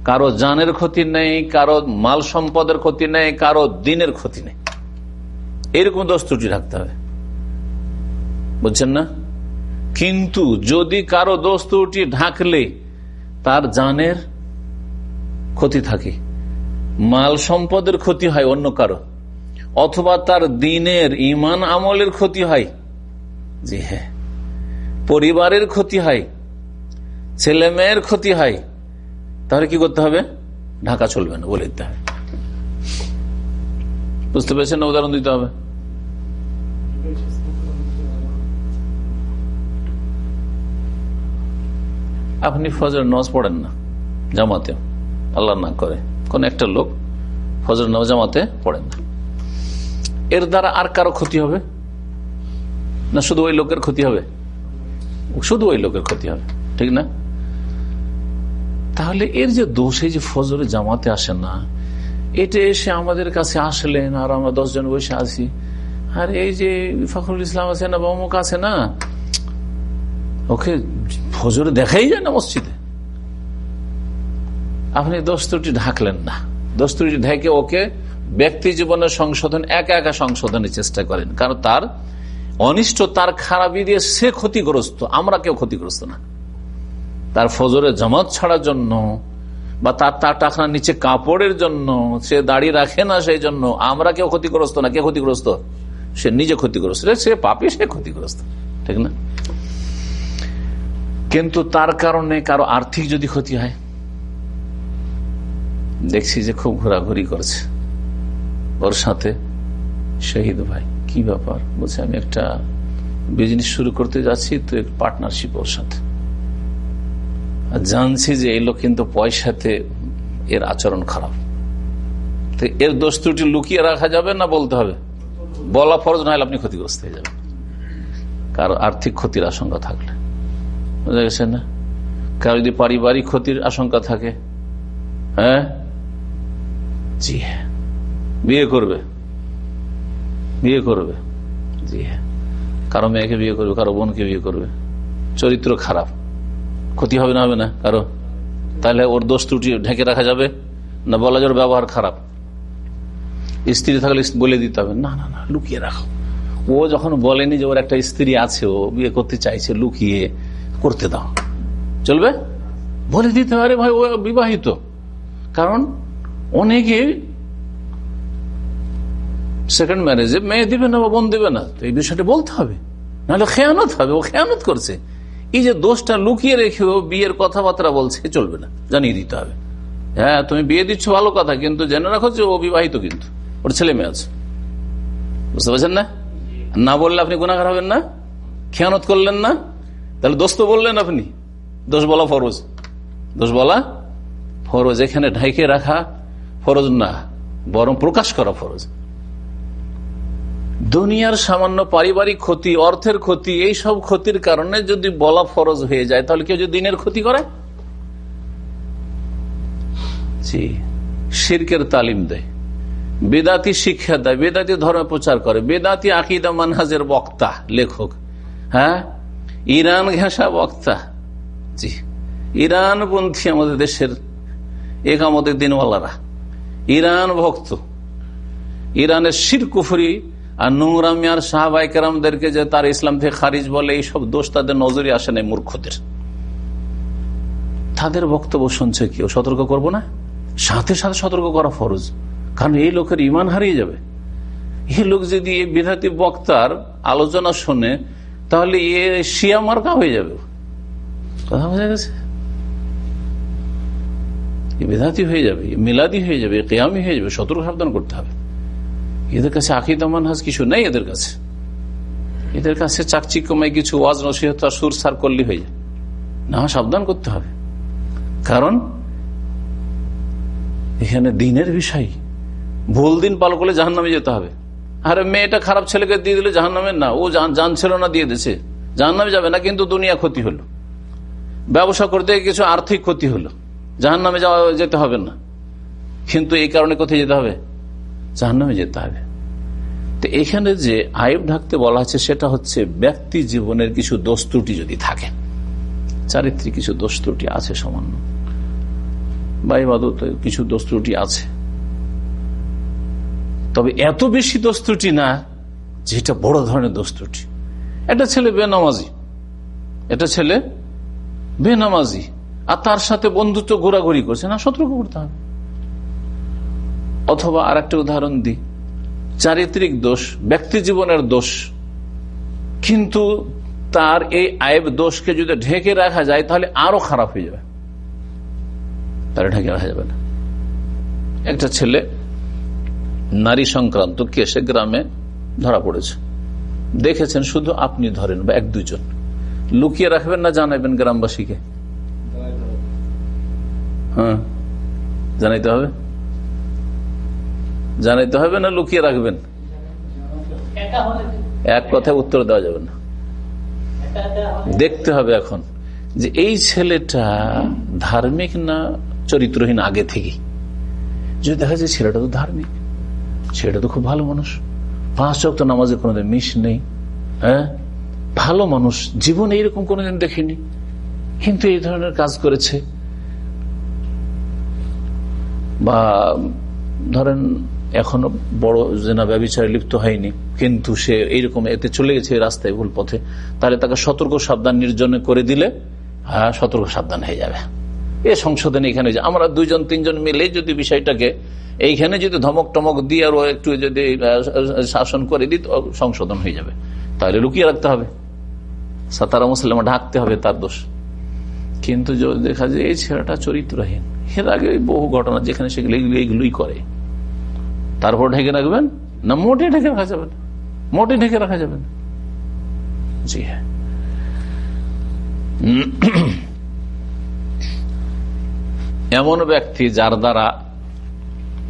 কারও জানের ক্ষতি নেই, কারও মাল সম্পদের ক্ষতি নেই, কারও দিনের ক্ষতি নেই। এরকম দোষ ত্রুটি রাখতে হবে। বুঝছেন না? কিন্তু যদি কারও দোষ ত্রুটি ঢাকলে, তার জানের ক্ষতি থাকে। মাল সম্পদের ক্ষতি হয় অন্য কারও। অথবা তার দিনের ইমান আমলের ক্ষতি হয়। জি হ্যাঁ। পরিবারের ক্ষতি হয়। ছেলে মেয়ের ক্ষতি হয়। তাহলে কি করতে হবে? ঢাকা চলবে না, বলে দিতে হবে। বুঝতে পেরেছেন উদাহরণ দিতে হবে? আপনি ফজর নজ পড়েন না, জামাতে। আল্লাহ না করে। কোন একটা লোক ফজর নজ জামাতে পড়েন না। এর দ্বারা আর কারও ক্ষতি হবে? না শুধু ওই লোকের ক্ষতি হবে? শুধু ওই লোকের ক্ষতি হবে। ঠিক না? তাহলে এর যে দোষ, এই যে ফজরে জামাতে আসে না, এটা এসে আমাদের কাছে আসলেন, আর আমরা দশজন বসে আছি। আর এই যে ফখরুল ইসলাম আছে না বমুক আছে না ওকে ফজরে দেখাই যায় না মসজিদে। আপনি দোস্তটি ঢাকলেন না। দোস্তটি ঢেকে ওকে ব্যক্তি জীবনের সংশোধন, একা একা সংশোধনের চেষ্টা করেন। কারণ তার অনিষ্ট, তার খারাপি দিয়ে সে ক্ষতিগ্রস্ত, আমরা কেউ ক্ষতিগ্রস্ত না। তার ফজরে জামাত ছাড়ার জন্য বা তার তার টাকার নিচে কাপড়ের জন্য সে দাঁড়িয়ে রাখে না সেই জন্য আমরা কেউ ক্ষতিগ্রস্ত না। কে ক্ষতিগ্রস্ত? সে নিজে ক্ষতিগ্রস্ত। সে পাপি, সে ক্ষতিগ্রস্ত। ঠিক না? কিন্তু তার কারণে কারও আর্থিক যদি ক্ষতি হয়, দেখছি যে খুব ঘোরাঘুরি করছে। ওর সাথে শহীদ ভাই, কি ব্যাপার? বলছে, আমি একটা বিজনেস শুরু করতে যাচ্ছি, তো পার্টনারশিপ ওর সাথে। জানছি যে এই লোক কিন্তু পয়সাতে এর আচরণ খারাপ। তো এর দোষ ত্রুটি লুকিয়ে রাখা যাবে না বলতে হবে? বলা ফরজ না হলে আপনি ক্ষতিগ্রস্ত হয়ে যাবেন। কারও আর্থিক ক্ষতির আশঙ্কা থাকলে। বুঝা গেছে না? কারও যদি পারিবারিক ক্ষতির আশঙ্কা থাকে হ্যাঁ? জি। হ্যাঁ বিয়ে করবে। বিয়ে করবে। জি। হ্যাঁ কারও মেয়েকে বিয়ে করবে, কারও বোনকে বিয়ে করবে। চরিত্র খারাপ। ক্ষতি হবে না হবে না কারও? তাহলে ওর দোষ ত্রুটি ঢেকে রাখা যাবে না বলা যাবে ব্যবহার খারাপ? স্ত্রী থাকলে বলে দিতে হবে। না না না, লুকিয়ে রাখো। ও যখন বলেনি যে ওর একটা স্ত্রী আছে, ও বিয়ে করতে চাইছে, লুকিয়ে করতে দাও। চলবে? বলে দিতে পারে ভাই, ও বিবাহিত। কারণ অনেকে সেকেন্ড ম্যারেজে মেয়ে দিবে না বা বোন দিবে না, তো এই বিষয়টা বলতে হবে। নাহলে খেয়ানত হবে, ও খেয়ানত করছে। এই যে দোষটা লুকিয়ে রেখে ও বিয়ের কথাবার্তা বলছে চলবে না, জানিয়ে দিতে হবে। হ্যাঁ তুমি বিয়ে দিচ্ছ, ভালো কথা, কিন্তু জেনে রাখো যে ও বিবাহিত কিন্তু, ওর ছেলে মেয়ে আছে। বুঝতে পারছেন না? না বললে আপনি গুণাগার হবেন না? খেয়ানত করলেন না? তাহলে দোষ তো বললেন আপনি, দোষ বলা ফরজ। দোষ বলা ফরজ। এখানে ঢাইকে রাখা ফরজ না, বরং প্রকাশ করা ফরজ। দুনিয়ার সামান্য পারিবারিক ক্ষতি, অর্থের ক্ষতি, এই সব ক্ষতির কারণে যদি বলা ফরজ হয়ে যায়, তাহলে কেউ যদি দিনের ক্ষতি করে? জি শিরকের তালিম দেয়। বেদাতি শিক্ষা দেয়, বেদাতি ধর্ম প্রচার করে, বেদাতি আকিদা মানহাজের বক্তা, লেখক। হ্যাঁ? ইরান ঘেঁষা বক্তা। জি। ইরানপন্থী আমাদের দেশের একামতের দিনওয়ালারা। ইরান ভক্ত। ইরানের শির কুফরি আর নোংরামিয়ার সাহাবাই কেরামদেরকে যে তার ইসলাম থেকে খারিজ বলে এইসব দোষ তাদের নজরে আসে নাই মূর্খদের। তাদের বক্তব্য শুনছে কেউ? সতর্ক করব না? সাথে সাথে সতর্ক করা ফরজ। কারণ এই লোকের ইমান হারিয়ে যাবে। এই লোক যদি এই বিধাতি বক্তার আলোচনা শোনে তাহলে এ শিয়া মার্কা হয়ে যাবে। কথা বোঝা গেছে? বিধাতি হয়ে যাবে মিলাদি হয়ে যাবে কেয়ামি হয়ে যাবে সতর্ক সাবধান করতে হবে। এদের কাছে আকিদামান হাজ কিছু নেই এদের কাছে। এদের কাছে চাকচিক্যময় কিছু ওয়াজ, নসিহত সুর সার করলে হয়ে যায়। না, সাবধান করতে হবে। কারণ এখানে দিনের বিষয়। ভুল দিন পাল করলে জাহান নামে যেতে হবে। আরে মেয়েটা খারাপ ছেলেকে দিয়ে দিলে জাহান নামের না। ও জানছিল না, দিয়ে দিছে। জাহান নামে যাবে না, কিন্তু দুনিয়া ক্ষতি হলো। ব্যবসা করতে কিছু আর্থিক ক্ষতি হলো। জাহান নামে যাওয়া যেতে হবে না। কিন্তু এই কারণে কোথায় যেতে হবে? জাহান নামে যেতে হবে। তো এখানে যে আয়ব ঢাকতে বলা হচ্ছে সেটা হচ্ছে ব্যক্তি জীবনের কিছু দোষ ত্রুটি যদি থাকে। চারিত্রিক কিছু দোষ ত্রুটি আছে সামান্য। বা ইবাদত কিছু দোষ ত্রুটি আছে। তবে এত বেশি দোষ ত্রুটি না যেটা বড় ধরনের দোষ ত্রুটি। একটা ছেলে বেনামাজি এটা ছেলে বেনামাজি, আর তার সাথে বন্ধুত্ব ঘোরাঘুরি করছে। না, সতর্ক করতে হবে। অথবা আর একটা উদাহরণ দিই। চারিত্রিক দোষ, ব্যক্তি জীবনের দোষ। কিন্তু তার এই আয়ব দোষকে যদি ঢেকে রাখা যায়, তাহলে আরও খারাপ হয়ে যাবে। তাহলে ঢেকে রাখা যাবে না। একটা ছেলে নারী সংক্রান্ত কেসে গ্রামে ধরা পড়েছে। দেখেছেন শুধু আপনি ধরেন বা এক দুজন লুকিয়ে রাখবেন না জানাবেন গ্রামবাসীকে? হ্যাঁ। জানাইতে হবে? জানাইতে হবে না লুকিয়ে রাখবেন? এক কথায় উত্তর দেওয়া যাবে না। দেখতে হবে এখন যে এই ছেলেটা ধার্মিক না চরিত্রহীন আগে থেকে যদি দেখা যায় ছেলেটা তো ধার্মিক। ছেলেটা তো খুব ভালো মানুষ। পাঁচ চক্ত নামাজে কোনোদিন মিস নেই হ্যাঁ? ভালো মানুষ জীবনে এইরকম কোনোদিন দেখিনি। কিন্তু এই ধরনের কাজ করেছে। বা, ধরেন, এখনও বড় জেনা ব্যবচারে লিপ্ত হয়নি, কিন্তু সে এইরকম এতে চলে গেছে রাস্তায় ভুল পথে, তাহলে তাকে সতর্ক সাবধান নির্জনে করে দিলে হ্যাঁ সতর্ক সাবধান হয়ে যাবে। এ সংশোধনে এখানে আমরা দুইজন, তিনজন মিলে যদি বিষয়টাকে এইখানে যদি ধমক টমক দিয়ে আরও একটু যদি শাসন করে দিই সংশোধন হয়ে যাবে। তাহলে লুকিয়ে রাখতে হবে। সাতারা মুসলিমা ঢাকতে হবে তার দোষ। কিন্তু দেখা যায়, এই ছেলেটা চরিত্রহীন। এর আগে বহু ঘটনা যেখানে সেগুলো এইগুলোই করে। তারপর ঢেকে রাখবেন? না, মোটে ঢেকে রাখা যাবে না। মোটে ঢেকে রাখা যাবে না। জি হ্যাঁ। এমন ব্যক্তি যার দ্বারা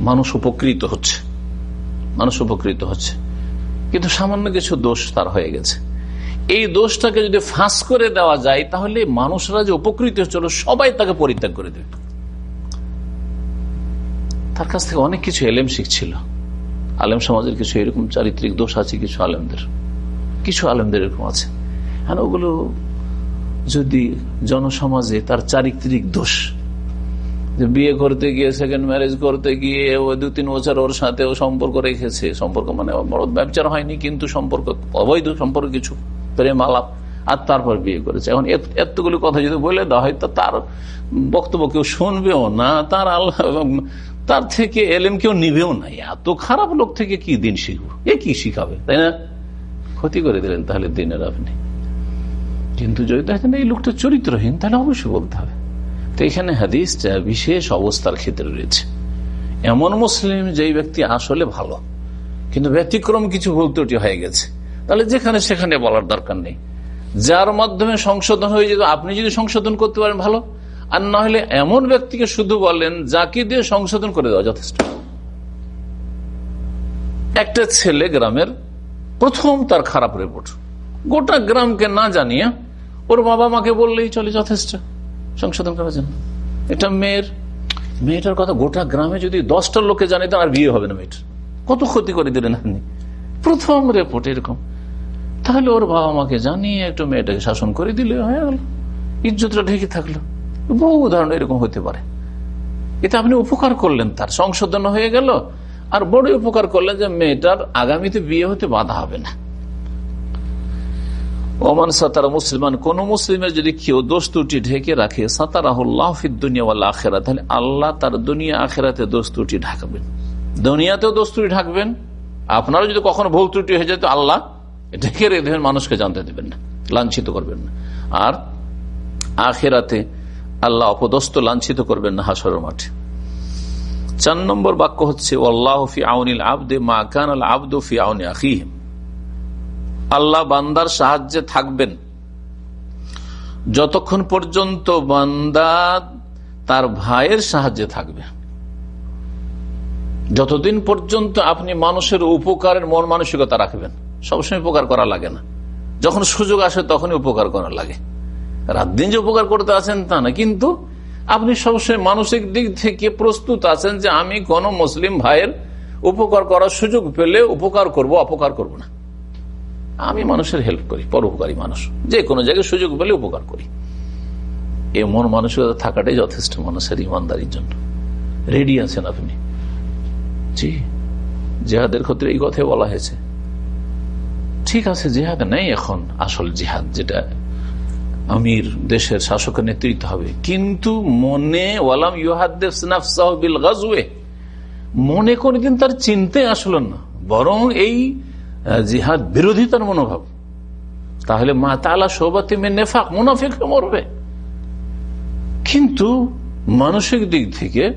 মানুষ উপকৃত হচ্ছে। মানুষ উপকৃত হচ্ছে। কিন্তু সামান্য কিছু দোষ তার হয়ে গেছে। এই দোষটাকে যদি ফাঁস করে দেওয়া যায়, তাহলে মানুষরা যে উপকৃত হচ্ছিল সবাই তাকে পরিত্যাগ করে দেবে। তার কাছ থেকে অনেক কিছু এলেম শিখছিল। আলেম সমাজের কিছু এরকম চারিত্রিক দোষ আছে, কিছু আলেমদের। কিছু আলেমদের এরকম আছে। হ্যাঁ ওগুলো যদি জনসমাজে তার চারিত্রিক দোষ যে বিয়ে করতে গিয়ে সেকেন্ড ম্যারেজ করতে গিয়ে ও দু তিন বছর ওর সাথে ও সম্পর্ক রেখেছে। সম্পর্ক মানে বড় ব্যবচার হয়নি, কিন্তু সম্পর্ক, অবৈধ সম্পর্ক কিছু, প্রেম, আলাপ, আর তারপর বিয়ে করেছে। এখন এতগুলি কথা যদি বলে দেওয়া হয়, তো তার বক্তব্য কেউ শুনবেও না, তার আল্লাহ তার থেকে এলেম কেউ নিবেও না। এত খারাপ লোক থেকে কি দিন শিখব? এ কি শিখাবে, তাই না? ক্ষতি করে দিলেন তাহলে দিনের আপনি। কিন্তু যদি দেখেন এই লোকটা চরিত্রহীন, তাহলে অবশ্যই বলতে হবে। তো এখানে হাদিসটা বিশেষ অবস্থার ক্ষেত্রে রয়েছে। এমন মুসলিম যেই ব্যক্তি আসলে ভালো, কিন্তু ব্যতিক্রম কিছু ভুল ত্রুটি হয়ে গেছে। তাহলে যেখানে সেখানে বলার দরকার নেই। যার মাধ্যমে সংশোধন হয়ে যেত, আপনি যদি সংশোধন করতে পারেন ভালো। আর না হলে এমন ব্যক্তিকে শুধু বলেন, যাকে দিয়ে সংশোধন করে দেওয়া যথেষ্ট। একটা ছেলে গ্রামের প্রথম তার খারাপ রিপোর্ট গোটা গ্রামকে না জানিয়ে ওর বাবা মাকে বললেই চলে যথেষ্ট। সংশোধন করার জন্য। এটা মেয়ের, মেয়েটার কথা গোটা গ্রামে যদি দশটা লোকে জানে তো আর বিয়ে হবে না মেয়েটার। কত ক্ষতি করে দিলেন আপনি? প্রথম রেপোর্ট এরকম। তাহলে ওর বাবা মাকে জানিয়ে একটু মেয়েটাকে শাসন করে দিলে হয়ে গেল। ইজ্জতটা ঢেকে থাকল। বহু উদাহরণ এরকম হতে পারে। এটা আপনি উপকার করলেন তার। সংশোধন হয়ে গেল। আর বড় উপকার করলেন যে মেয়েটার আগামীতে বিয়ে হতে বাধা হবে না। ওমান সাতারা মুসলমান, কোন মুসলিমের যদি কেউ দোষ ত্রুটি ঢেকে রাখে দুনিয়া আখেরা তাহলে আল্লাহ তার দুনিয়া আখেরাতে দোষ ত্রুটি ঢাকবেন। দুনিয়াতেও দোষ ত্রুটি ঢাকবেন আপনারা যদি কখনো ভুল ত্রুটি হয়ে যায়, তো আল্লাহ ঢেকে রেখে মানুষকে জানতে দেবেন না, লাঞ্ছিত করবেন না। আর আখেরাতে আল্লাহ অপদস্ত লাঞ্ছিত করবেন না হাসরের মাঠে। চার নম্বর বাক্য হচ্ছে আউনিল আবদে মা কান আল আবদু ফি আউনি আখিহিম। আল্লাহ বান্দার সাহায্যে থাকবেন। যতক্ষণ পর্যন্ত বান্দা তার ভাইয়ের সাহায্যে থাকবে। যতদিন পর্যন্ত আপনি মানুষের উপকারের মন মানসিকতা রাখবেন, সবসময় উপকার করা লাগে না। যখন সুযোগ আসে তখনই উপকার করা লাগে। রাত দিন যে উপকার করতে আছেন তা না, কিন্তু আপনি সবসময় মানসিক দিক থেকে প্রস্তুত আছেন যে আমি কোন মুসলিম ভাইয়ের উপকার করার সুযোগ পেলে উপকার করব, অপকার করব না। আমি মানুষের হেল্প করি, পরোপকারী মানুষ। যে কোনো জায়গায় সুযোগ পেলে উপকার করি। এমন মানসিকতা থাকাটাই যথেষ্ট মানুষের ইমানদারির জন্য। রেডি আছেন আপনি? জি। জেহাদের ক্ষেত্রে এই কথাই বলা হয়েছে। ঠিক আছে, জেহাদ নেই এখন, আসল জেহাদ, যেটা আমির দেশের শাসকের নেতৃত্ব হবে। কিন্তু মনে ওয়ালাম ইউহাদ্দিল গাজওয়ে। মনে কোনদিন তার চিনতে আসলো না। বরং এই জিহাদ বিরোধিতার মনোভাব। তাহলে মা তালা সৌবাতি মে নেফাক, মুনাফিক মরবে। কিন্তু মানসিক দিক থেকে,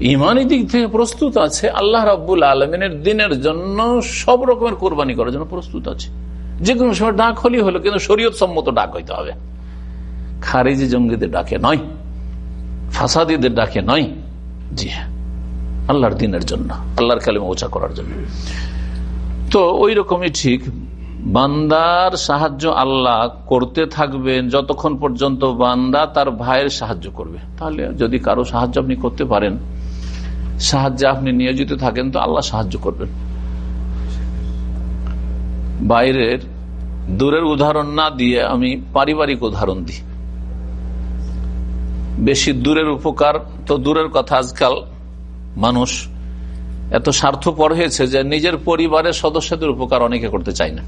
ইমানি দিক থেকে প্রস্তুত আছে, আল্লাহ রাবুল আলমিনের দিনের জন্য সব রকমের কোরবানি করার জন্য প্রস্তুত আছে। যে কোনো সময় ডাক হলেই হলো, কিন্তু শরীয়ত সম্মত ডাক হইতে হবে। খারিজি জঙ্গিদের ডাকে নয়, ফাসাদিদের ডাকে নয়। জি হ্যাঁ আল্লাহর দিনের জন্য, আল্লাহর কালিমা ওচা করার জন্য। তো ওই রকমই ঠিক। বান্দার সাহায্য আল্লাহ করতে থাকবেন, যতক্ষণ পর্যন্ত বান্দা তার ভাইয়ের সাহায্য করবে। তাহলে যদি কারও সাহায্য আপনি করতে পারেন, সাহায্যে আপনি নিয়োজিত থাকেন, তো আল্লাহ সাহায্য করবেন। বাইরের, দূরের উদাহরণ না দিয়ে আমি পারিবারিক উদাহরণ দিই। বেশি দূরের উপকার তো দূরের কথা আজকাল মানুষ এত স্বার্থপর হয়েছে যে নিজের পরিবারের সদস্যদের উপকার অনেকে করতে চায় না।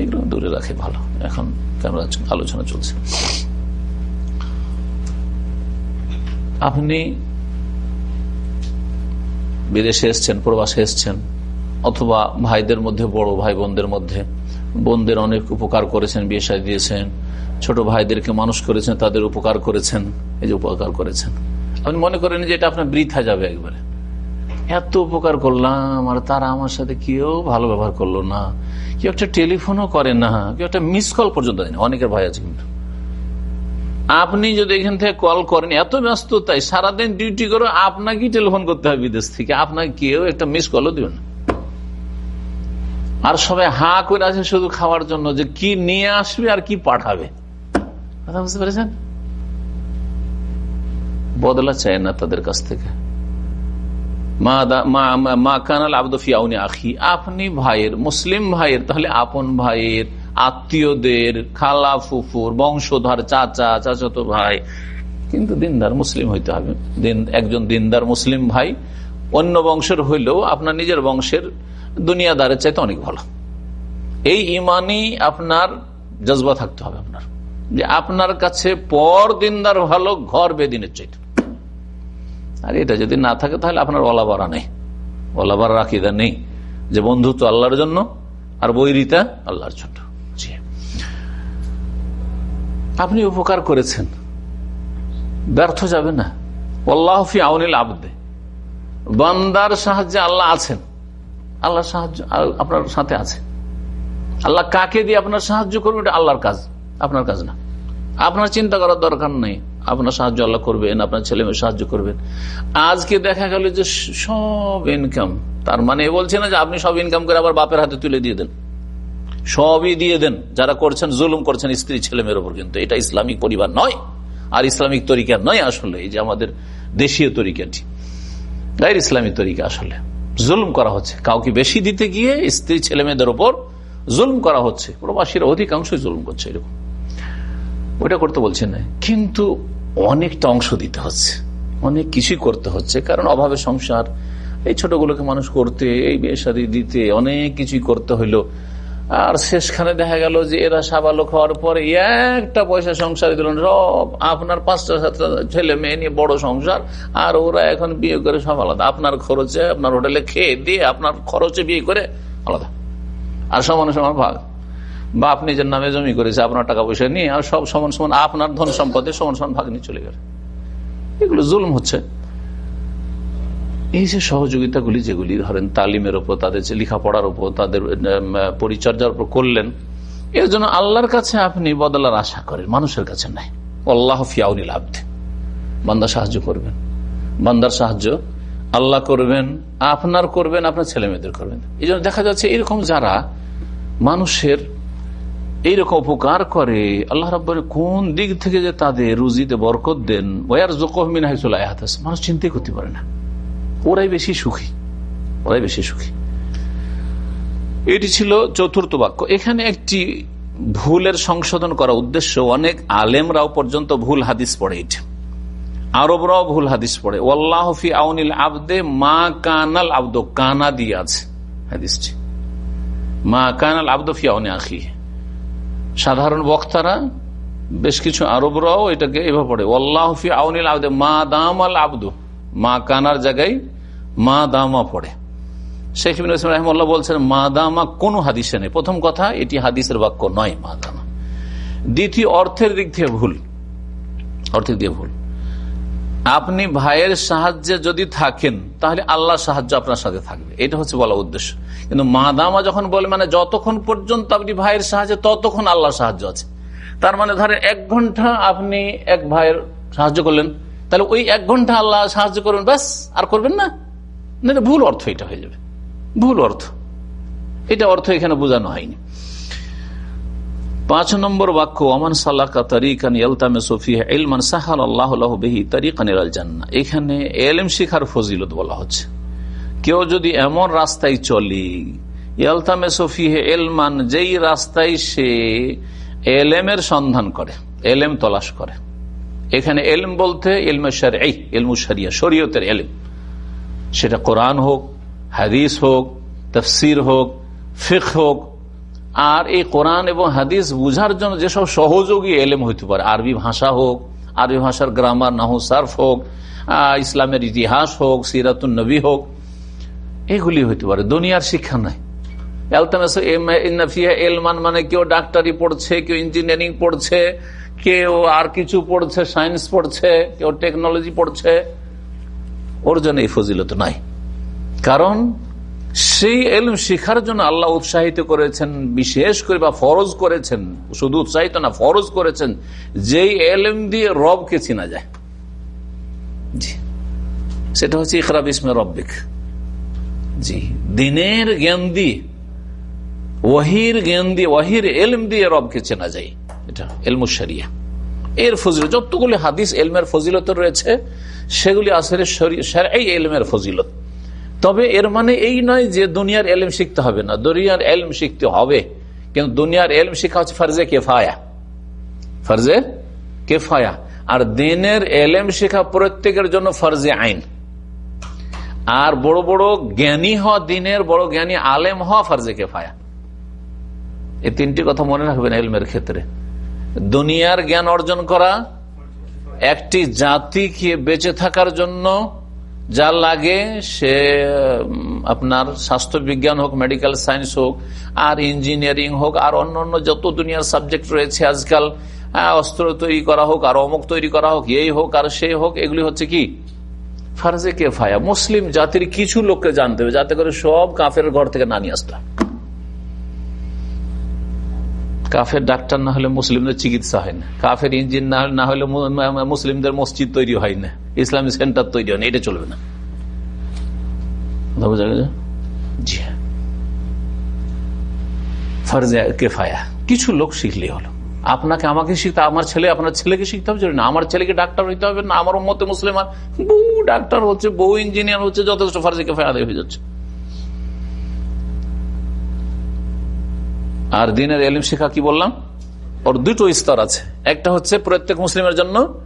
এগুলো দূরে রাখে ভালো। এখন কেন আলোচনা চলছে। আপনি বিদেশে এসছেন, প্রবাসে এসছেন, অথবা ভাইদের মধ্যে, বড় ভাই বোনদের মধ্যে, বোনদের অনেক উপকার করেছেন, বিয়ে সাজ দিয়েছেন, ছোট ভাইদেরকে মানুষ করেছেন, তাদের উপকার করেছেন, এই যে উপকার করেছেন। আপনি মনে করেন যে এটা আপনার বৃথা যাবে একবারে। এত উপকার করলাম, আর তারা আমার সাথে কেউ ভালো ব্যবহার করল না। কেউ একটা টেলিফোনও করে না, কেউ একটা মিস কল পর্যন্ত দেয় না। অনেকের ভাই আছে কিন্তু। আপনি যদি এখান থেকে কল করেন, এত ব্যস্ত তাই সারাদিন ডিউটি করে আপনাকেই টেলিফোন করতে হবে বিদেশ থেকে। আপনাকে কেউ একটা মিস কলও দিবে না। আর সবাই হা করে আছে শুধু খাওয়ার জন্য যে কি নিয়ে আসবে আর কি পাঠাবে। কথা বুঝতে পেরেছেন? বদলা চায় না তাদের কাছ থেকে। আপনি ভাইয়ের, মুসলিম ভাইয়ের, তাহলে আপন ভাইয়ের, আত্মীয়দের, খালা, ফুফুর, বংশধর, চাচা, চাচাতো ভাই। কিন্তু দিনদার মুসলিম হইতে হবে। দিন একজন দিনদার মুসলিম ভাই অন্য বংশের হইলেও আপনার নিজের বংশের দুনিয়াদারের চাইতে অনেক ভালো। এই ইমানই আপনার জজবা থাকতে হবে আপনার। যে আপনার কাছে পর দিনদার ভালো, ঘর বেদিনের চাইতে। আর এটা যদি না থাকে, তাহলে আপনার ওলাবারা নেই। ওলাবার রাখিদা নেই যে বন্ধুত্ব আল্লাহর জন্য আর বৈরিতা আল্লাহর জন্য। আপনি উপকার করেছেন। ব্যর্থ যাবে না। আল্লাহফি আউনিল আবদে। বান্দার সাহায্যে আল্লাহ আছেন। আল্লাহ সাহায্য আপনার সাথে আছে। আল্লাহ কাকে দিয়ে আপনার সাহায্য করবে এটা আল্লাহর কাজ। আপনার কাজ না। আপনার চিন্তা করার দরকার নেই। আপনার সাহায্য আল্লাহ করবেন, আপনার ছেলে মেয়ে সাহায্য করবেন। আজকে দেখা গেল যে সব ইনকাম তার মানে বলছে না যে আপনি সব ইনকাম করে আবার বাপের হাতে তুলে দিয়ে দেন। সবই দিয়ে দেন। যারা করছেন, জুলুম করছেন, স্ত্রী ছেলে মেয়ের ওপর কিন্তু এটা ইসলামিক পরিবার নয়। আর ইসলামিক তরিকা নয় আসলে, এই যে আমাদের দেশীয় তরিকাটি গাইর ইসলামিক তরিকা আসলে। জুলুম করা হচ্ছে। কাউকে বেশি দিতে গিয়ে স্ত্রী ছেলে মেয়েদের ওপর জুলুম করা হচ্ছে। প্রবাসীরা অধিকাংশই জুলুম করছে এরকম। ওটা করতে বলছেন না। কিন্তু অনেকটা অংশ দিতে হচ্ছে। অনেক কিছুই করতে হচ্ছে, কারণ অভাবে সংসার। এই ছোটগুলোকে মানুষ করতে, এই বিয়ে দিতে, অনেক কিছুই করতে হইল। আর শেষখানে দেখা গেল যে এরা সাবালক হওয়ার পরে একটা পয়সা সংসার দিল সব আপনার পাঁচটা সাতটা ছেলে মেয়ে নিয়ে বড় সংসার, আর ওরা এখন বিয়ে করে সব আলাদা। আপনার খরচে, আপনার হোটেলে খেয়ে দিয়ে, আপনার খরচে বিয়ে করে আলাদা। আর সমান সমান ভাগ। বা আপনি যে নামে জমি করেছে, আপনার টাকা পয়সা নিয়ে, আর সব সমান সমান আপনার ধন সম্পদে সমান সমান ভাগ নিয়ে চলে গেল। এগুলো জুলুম হচ্ছে। এই যে সহযোগিতাগুলি যেগুলি, ধরেন তালিমের ওপর, তাদের লেখাপড়ার উপর তাদের পরিচর্যার উপর করলেন, এর জন্য আল্লাহর কাছে আপনি বদলার আশা করেন, মানুষের কাছে নাই। আল্লাহ ফিয়াউনিল আব্দে বান্দা সাহায্য করবেন। বান্দার সাহায্য আল্লাহ করবেন, আপনার করবেন, আপনার ছেলে মেয়েদের করবেন। এই দেখা যাচ্ছে এরকম যারা মানুষের এইরকম উপকার করে, আল্লাহ রাব্বর কোন দিক থেকে যে তাদের রুজিতে বরকত দেন ওয়ার জোকমিন হাইসুল মানুষ চিন্তাই করতে পারে না। ওরাই বেশি সুখী। ওরাই বেশি সুখী। এটি ছিল চতুর্থ বাক্য। এখানে একটি ভুলের সংশোধন করা উদ্দেশ্য, অনেক আলেমরাও পর্যন্ত ভুল হাদিস পড়ে এটা। আরবরাও ভুল হাদিস পড়ে। ওল্লাহফি আউনিল আবদে মা কানাল আব্দ, কানা দিয়ে আছে হাদিসটি। মা কানাল আব্দ ফি আউনি আখি সাধারণ বক্তারা, বেশ কিছু আরবরাও এটাকে এভাবে পড়ে। ওল্লাহফি আউনিল আবদে, মা দাম আল আব্দু। মা কানার জায়গায় মা দামা পড়ে। শেখ রহমল্লা বলছেন, মা দামা কোন হাদিসে নেই। প্রথম কথা, এটি হাদিসের বাক্য নয়, মা দামা। দ্বিতীয়, অর্থের দিক থেকে ভুল। অর্থের দিয়ে ভুল। আপনি ভাইয়ের সাহায্যে যদি থাকেন, তাহলে আল্লাহ সাহায্য আপনার সাথে থাকবে। এটা হচ্ছে বলা উদ্দেশ্য। কিন্তু মা দামা যখন বলে মানে যতক্ষণ পর্যন্ত আপনি ভাইয়ের সাহায্যে, ততক্ষণ আল্লাহ সাহায্য আছে। তার মানে ধরেন, এক ঘণ্টা আপনি এক ভাইয়ের সাহায্য করলেন, তাহলে ওই এক ঘণ্টা আল্লাহ সাহায্য করবেন ব্যাস, আর করবেন না না, ভুল অর্থ এটা হয়ে যাবে। ভুল অর্থ। এটা অর্থ এখানে বোঝানো হয়নি। পাঁচ নম্বর বাক্য, ওমান সাল্লাকা তারিকান ইয়ালতামে সোফিয়া ইলমান সাহাল আল্লাহ বেহি তারিকান জান্না এখানে এলএম শিখার ফজিলত বলা হচ্ছে, কেউ যদি এমন রাস্তায় চলে ইয়ালতামে সফিহে এলমান যেই রাস্তায় সে এলেমের সন্ধান করে, এলেম তলাশ করে। এখানে এলম বলতে এলমুসারিয়া শরীয়তের এলম। সেটা কোরআন হোক, হাদিস হোক, তফসির হোক ফিক হোক আর এই কোরআন এবং হাদিস বুঝার জন্য যেসব সহযোগী এলেম হইতে পারে, আরবি ভাষা হোক, আরবি ভাষার গ্রামার নাহু, সার্ফ হোক ইসলামের ইতিহাস হোক, সিরাতুন নবী হোক, এগুলি হইতে পারে, দুনিয়ার শিক্ষা নাই। এলমান মানে কেউ ডাক্তারি পড়ছে, কেউ ইঞ্জিনিয়ারিং পড়ছে, কেউ আর কিছু পড়ছে সায়েন্স পড়ছে, কেউ টেকনোলজি পড়ছে, ওর জন্য এই ফজিলত নাই। কারণ সেই এলম শিখার জন্য আল্লাহ উৎসাহিত করেছেন, বিশেষ করে বা ফরজ করেছেন, শুধু উৎসাহিত না, ফরজ করেছেন, যেই এলম দিয়ে রবকে চিনা যায়। সেটা হচ্ছে ইকরাব ইসমে রব্বিক। জি। দিনের জ্ঞান দিয়ে ওয়াহির জ্ঞান দিয়ে ওয়াহির এলম দিয়ে রবকে চেনা যায়। এটা এলমুসারিয়া এর ফজিলত, যতগুলি হাদিস এলমের ফজিলত রয়েছে, সেগুলি আসলে এই এলমের ফজিলত। তবে এর মানে এই নয় যে দুনিয়ার এলম শিখতে হবে না। দুনিয়ার এলম শিখতে হবে। কিন্তু দুনিয়ার এলম শিখা হচ্ছে ফার্জে কেফায়া। ফার্জে কেফায়া। আর দিনের এলেম শেখা প্রত্যেকের জন্য ফরজে আইন। আর বড় বড় জ্ঞানী হওয়া দিনের, বড় জ্ঞানী আলেম হওয়া ফরজে কেফায়া। এই তিনটি কথা মনে রাখবেন এলমের ক্ষেত্রে। দুনিয়ার জ্ঞান অর্জন করা, একটি জাতিকে বেঁচে থাকার জন্য যা লাগে সে আপনার স্বাস্থ্য বিজ্ঞান হোক মেডিকেল সায়েন্স হোক, আর ইঞ্জিনিয়ারিং হোক, আর অন্য অন্য যত দুনিয়ার সাবজেক্ট রয়েছে আজকাল অস্ত্র তৈরি করা হোক, আর অমুক তৈরি করা হোক, এই হোক, আর সেই হোক, এগুলি হচ্ছে কি? ফারজে কে ফায়া মুসলিম জাতির কিছু লোককে জানতে হবে, যাতে করে সব কাফের ঘর থেকে না নিয়ে আসতে কাফের ডাক্তার না হলে মুসলিমদের চিকিৎসা হয় না। কাফের ইঞ্জিন না হলে মুসলিমদের মসজিদ তৈরি হয় না। ইসলামী সেন্টার তৈরি হয় না। এটা চলবে না। হ্যাঁ। কিছু লোক শিখলে হলো। আপনাকে আমাকে শিখতে আমার ছেলে আপনার ছেলেকে শিখতে হবে? না, আমার ছেলেকে ডাক্তার হইতে হবে না। আমার মতে মুসলিমান বহু ডাক্তার হচ্ছে বহু ইঞ্জিনিয়ার হচ্ছে, যথেষ্ট ফার্জে কেফায়া আদায় হয়ে যাচ্ছে। আর দিনের এলিম শেখা কি বললাম? ওর দুটো স্তর আছে। একটা হচ্ছে প্রত্যেক মুসলিমের জন্য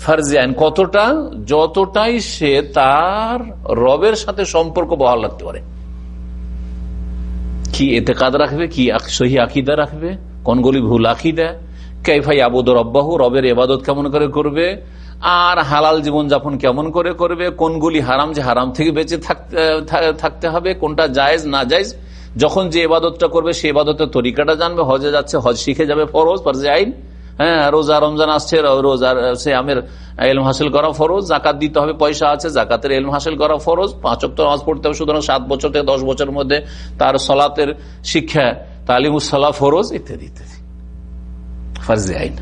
ফার্জি আইন। কতটা, যতটাই সে তার রবের সাথে সম্পর্ক বহাল রাখতে পারে। কি এতে কাদ রাখবে, কি সহি আকিদা রাখবে কোনগুলি ভুল আকিদা? কেফাই আবুদ রব্বাহু, রবের এবাদত কেমন করে করবে? আর হালাল জীবন যাপন কেমন করে করবে? কোনগুলি হারাম যে হারাম থেকে বেঁচে থাকতে হবে, কোনটা জায়েজ না জায়েজ? যখন যে এবাদতটা করবে সে এবাদতের তরিকাটা জানবে। হজে যাচ্ছে, হজ শিখে যাবে, ফরজ, ফার্জে আইন। হ্যাঁ রোজা রমজান আসছে রোজার সে আমের এলম হাসিল করা ফরজ। জাকাত দিতে হবে, পয়সা আছে, জাকাতের এলম হাসিল করা ফরজ। পাঁচ অক্ট নামাজ পড়তে হবে, সুতরাং সাত বছর থেকে দশ বছরের মধ্যে তার সলাতের শিক্ষা তালিমুসাল্লাহ ফরজ, ইত্যাদি ইত্যাদি। ফার্জে আইন।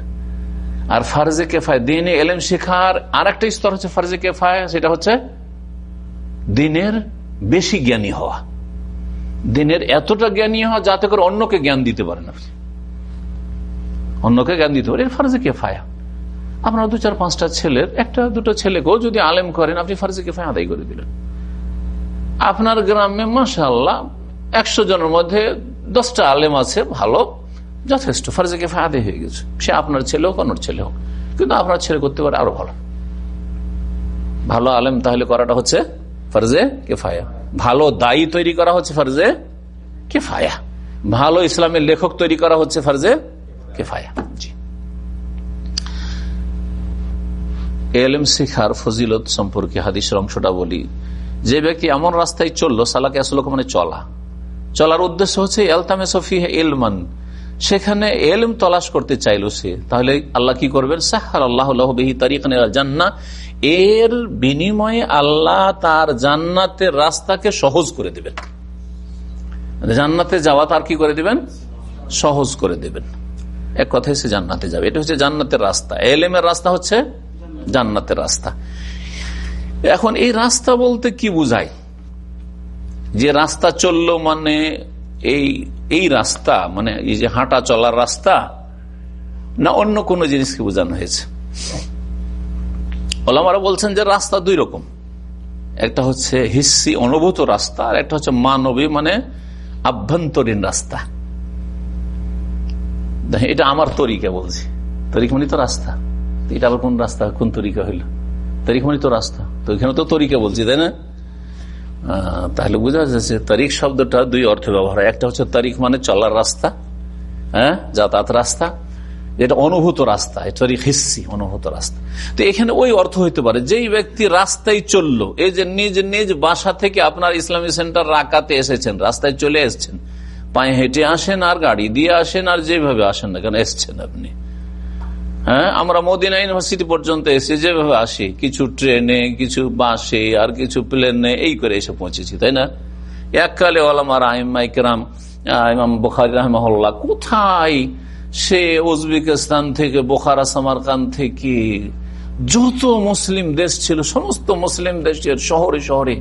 আর ফার্জে কেফায়, দিনে এলেম শেখার আর একটা স্তর হচ্ছে ফার্জে কেফায়, সেটা হচ্ছে দিনের বেশি জ্ঞানী হওয়া। দিনের এতটা জ্ঞানী হওয়া যাতে করে অন্যকে জ্ঞান দিতে পারেন আপনি। অন্যকে জ্ঞান দিতে পারেন। ফার্জে কেফায়া। আপনার দু চার পাঁচটা ছেলের, একটা দুটো ছেলেকেও যদি আলেম করেন, আপনি ফার্জে কেফায় আদায় করে দিলেন। আপনার গ্রামে মাসাল্লাহ একশো জনের মধ্যে দশটা আলেম আছে, ভালো, যথেষ্ট, ফার্জে কেফায় আদায় হয়ে গেছে। সে আপনার ছেলে হোক অন্য ছেলে হোক। কিন্তু আপনার ছেলে করতে পারে আরও ভালো। ভালো আলেম তাহলে করাটা হচ্ছে ফার্জে কেফায়া। ভালো দায়ী তৈরি করা হচ্ছে ফার্জে কেফায়া। ভালো ইসলামের লেখক তৈরি করা হচ্ছে ফার্জে কেফায়া। জি। এলএম শিখার ফজিলত সম্পর্কে হাদিসের অংশটা বলি। যে ব্যক্তি এমন রাস্তায় চলল, সালাকে আসলো মানে চলা। চলার উদ্দেশ্য হচ্ছে এলতামে সফি এলমান সেখানে এলম তলাশ করতে চাইল সে। তাহলে আল্লাহ কি করবেন? সাহার আল্লাহ বিহি তারিখ জান্না এর বিনিময়ে আল্লাহ তার জান্নাতের রাস্তাকে সহজ করে দেবেন। জান্নাতে যাওয়া তার কি করে দিবেন? সহজ করে দেবেন। এক কথায় সে জান্নাতে যাবে। এটা হচ্ছে জান্নাতের রাস্তা। এলেমের রাস্তা হচ্ছে জান্নাতের রাস্তা। এখন এই রাস্তা বলতে কি বুঝায়? যে রাস্তা চলল মানে এই এই রাস্তা মানে এই যে হাঁটা চলার রাস্তা, না অন্য কোনো জিনিসকে বোঝানো হয়েছে? ওলামারা বলছেন যে রাস্তা দুই রকম। একটা হচ্ছে হিসি অনুভূত রাস্তা, আর একটা হচ্ছে মানবী মানে আভ্যন্তরীণ রাস্তা। এটা আমার তরিকা বলছি। তরিক মানে তো রাস্তা। এটা আবার কোন রাস্তা, কোন তরিকা হইল? তরিক মানে তো রাস্তা। তো এখানে তো তরিকা বলছি, তাই না? তাহলে বোঝা যাচ্ছে তারিখ শব্দটা দুই অর্থে ব্যবহার হয়। একটা হচ্ছে তারিখ মানে চলার রাস্তা হ্যাঁ যাতায়াত রাস্তা যেটা অনুভূত রাস্তা এটারই হিসি, অনুভূত রাস্তা। তো এখানে ওই অর্থ হইতে পারে, যেই ব্যক্তি রাস্তায় চলল, এই যে নিজ নিজ বাসা থেকে আপনার ইসলামী সেন্টার রাকাতে এসেছেন, রাস্তায় চলে এসছেন, পায়ে হেঁটে আসেন আর গাড়ি দিয়ে আসেন আর যেভাবে আসেন না কেন, এসছেন আপনি। হ্যাঁ আমরা মদিনা ইউনিভার্সিটি পর্যন্ত এসে যেভাবে আসি, কিছু ট্রেনে, কিছু বাসে, আর কিছু প্লেনে, এই করে এসে পৌঁছেছি, তাই না? এককালে ওলামার আহিমাইকেরাম ইমাম বখারি রহমহল্লা কোথায় সে উজবেকিস্তান থেকে, বোখারা সামারকান থেকে যত মুসলিম দেশ ছিল, সমস্ত মুসলিম দেশের শহরে শহরে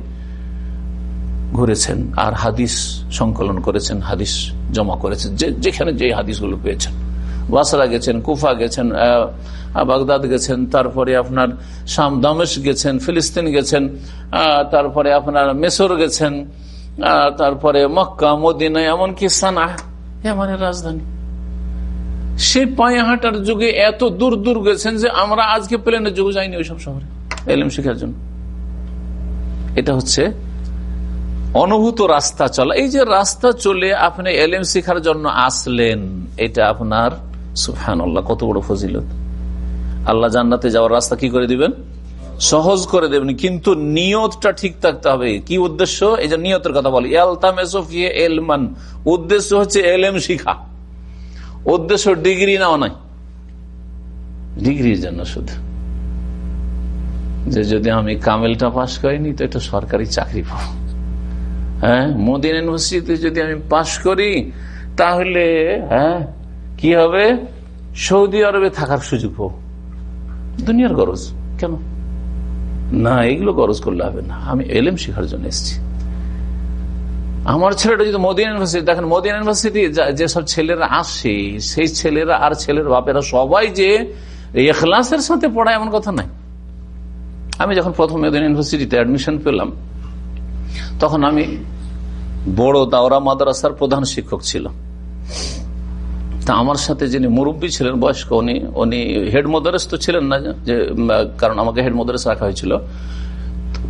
ঘুরেছেন আর হাদিস সংকলন করেছেন, হাদিস জমা করেছেন যেখানে যে হাদিসগুলো পেয়েছেন। বাসরা গেছেন, কুফা গেছেন বাগদাদ গেছেন, তারপরে আপনার শাম, দামেশ গেছেন, ফিলিস্তিন গেছেন তারপরে আপনার মেসর গেছেন তারপরে মক্কা, মদিনা, এমনকি সানা এমনের রাজধানী। সে পায়ে হাঁটার যুগে এত দূর দূর গেছেন যে আমরা আজকে প্লেনের যুগে যাইনি ওইসব শহরে এলএম শিখার জন্য। এটা হচ্ছে অনুভূত রাস্তা চলা। এই যে রাস্তা চলে আপনি এলএম শিখার জন্য আসলেন, এটা আপনার সুফহান কত বড় ফজিলত। আল্লাহ জান্নাতে যাওয়ার রাস্তা কি করে দিবেন? সহজ করে দেবেন, কিন্তু নিয়তটা ঠিক থাকতে হবে। কি উদ্দেশ্য? এই যে নিয়তের কথা বলি এলমান। উদ্দেশ্য হচ্ছে এলএম শিখা। উদ্দেশ্য ডিগ্রি নাও নাই। ডিগ্রির জন্য শুধু। যে যদি আমি কামেলটা পাশ করিনি, তো একটা সরকারি চাকরি পাবো। হ্যাঁ মোদিন ইউনিভার্সিটিতে যদি আমি পাশ করি, তাহলে হ্যাঁ কি হবে? সৌদি আরবে থাকার সুযোগ পাবো। দুনিয়ার গরজ। কেন? না, এগুলো গরজ করলে হবে না। আমি এলএম শেখার জন্য এসেছি। আমার ছেলেটা যদি মোদিন ইউনিভার্সিটি, দেখেন মোদিন ইউনিভার্সিটি যেসব ছেলেরা আসে, সেই ছেলেরা আর ছেলের বাপেরা সবাই যে এখলাসের সাথে পড়ায় এমন কথা নাই আমি যখন প্রথম মোদিন ইউনিভার্সিটিতে অ্যাডমিশন পেলাম, তখন আমি বড় দাওরা মাদ্রাসার প্রধান শিক্ষক ছিল তা আমার সাথে যিনি মুরব্বী ছিলেন, বয়স্ক, উনি উনি হেড মদারেস তো ছিলেন না, যে কারণ আমাকে হেড মদারেস রাখা হয়েছিল।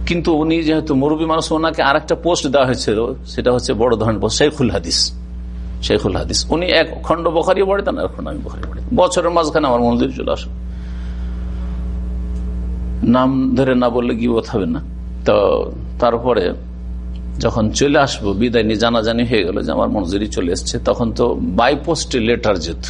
কিন্তু উনি যেহেতু মুরব্বী মানুষ, ওনাকে আর একটা পোস্ট দেওয়া হয়েছিল, সেটা হচ্ছে বড় ধরনের পোস্ট শেখুল হাদিস। শেখুল হাদিস। উনি এক খন্ড বখারি পড়েতেন এখন আমি বখারি পড়ি। বছরের মাঝখানে আমার মন্দির চলে আসো। নাম ধরে না বললে কি বোধ হবে না? তো তারপরে যখন চলে আসব, বিদায় নিয়ে জানাজানি হয়ে গেল যে আমার মঞ্জুরি চলে এসছে, তখন তো বাই পোস্টে লেটার যেত।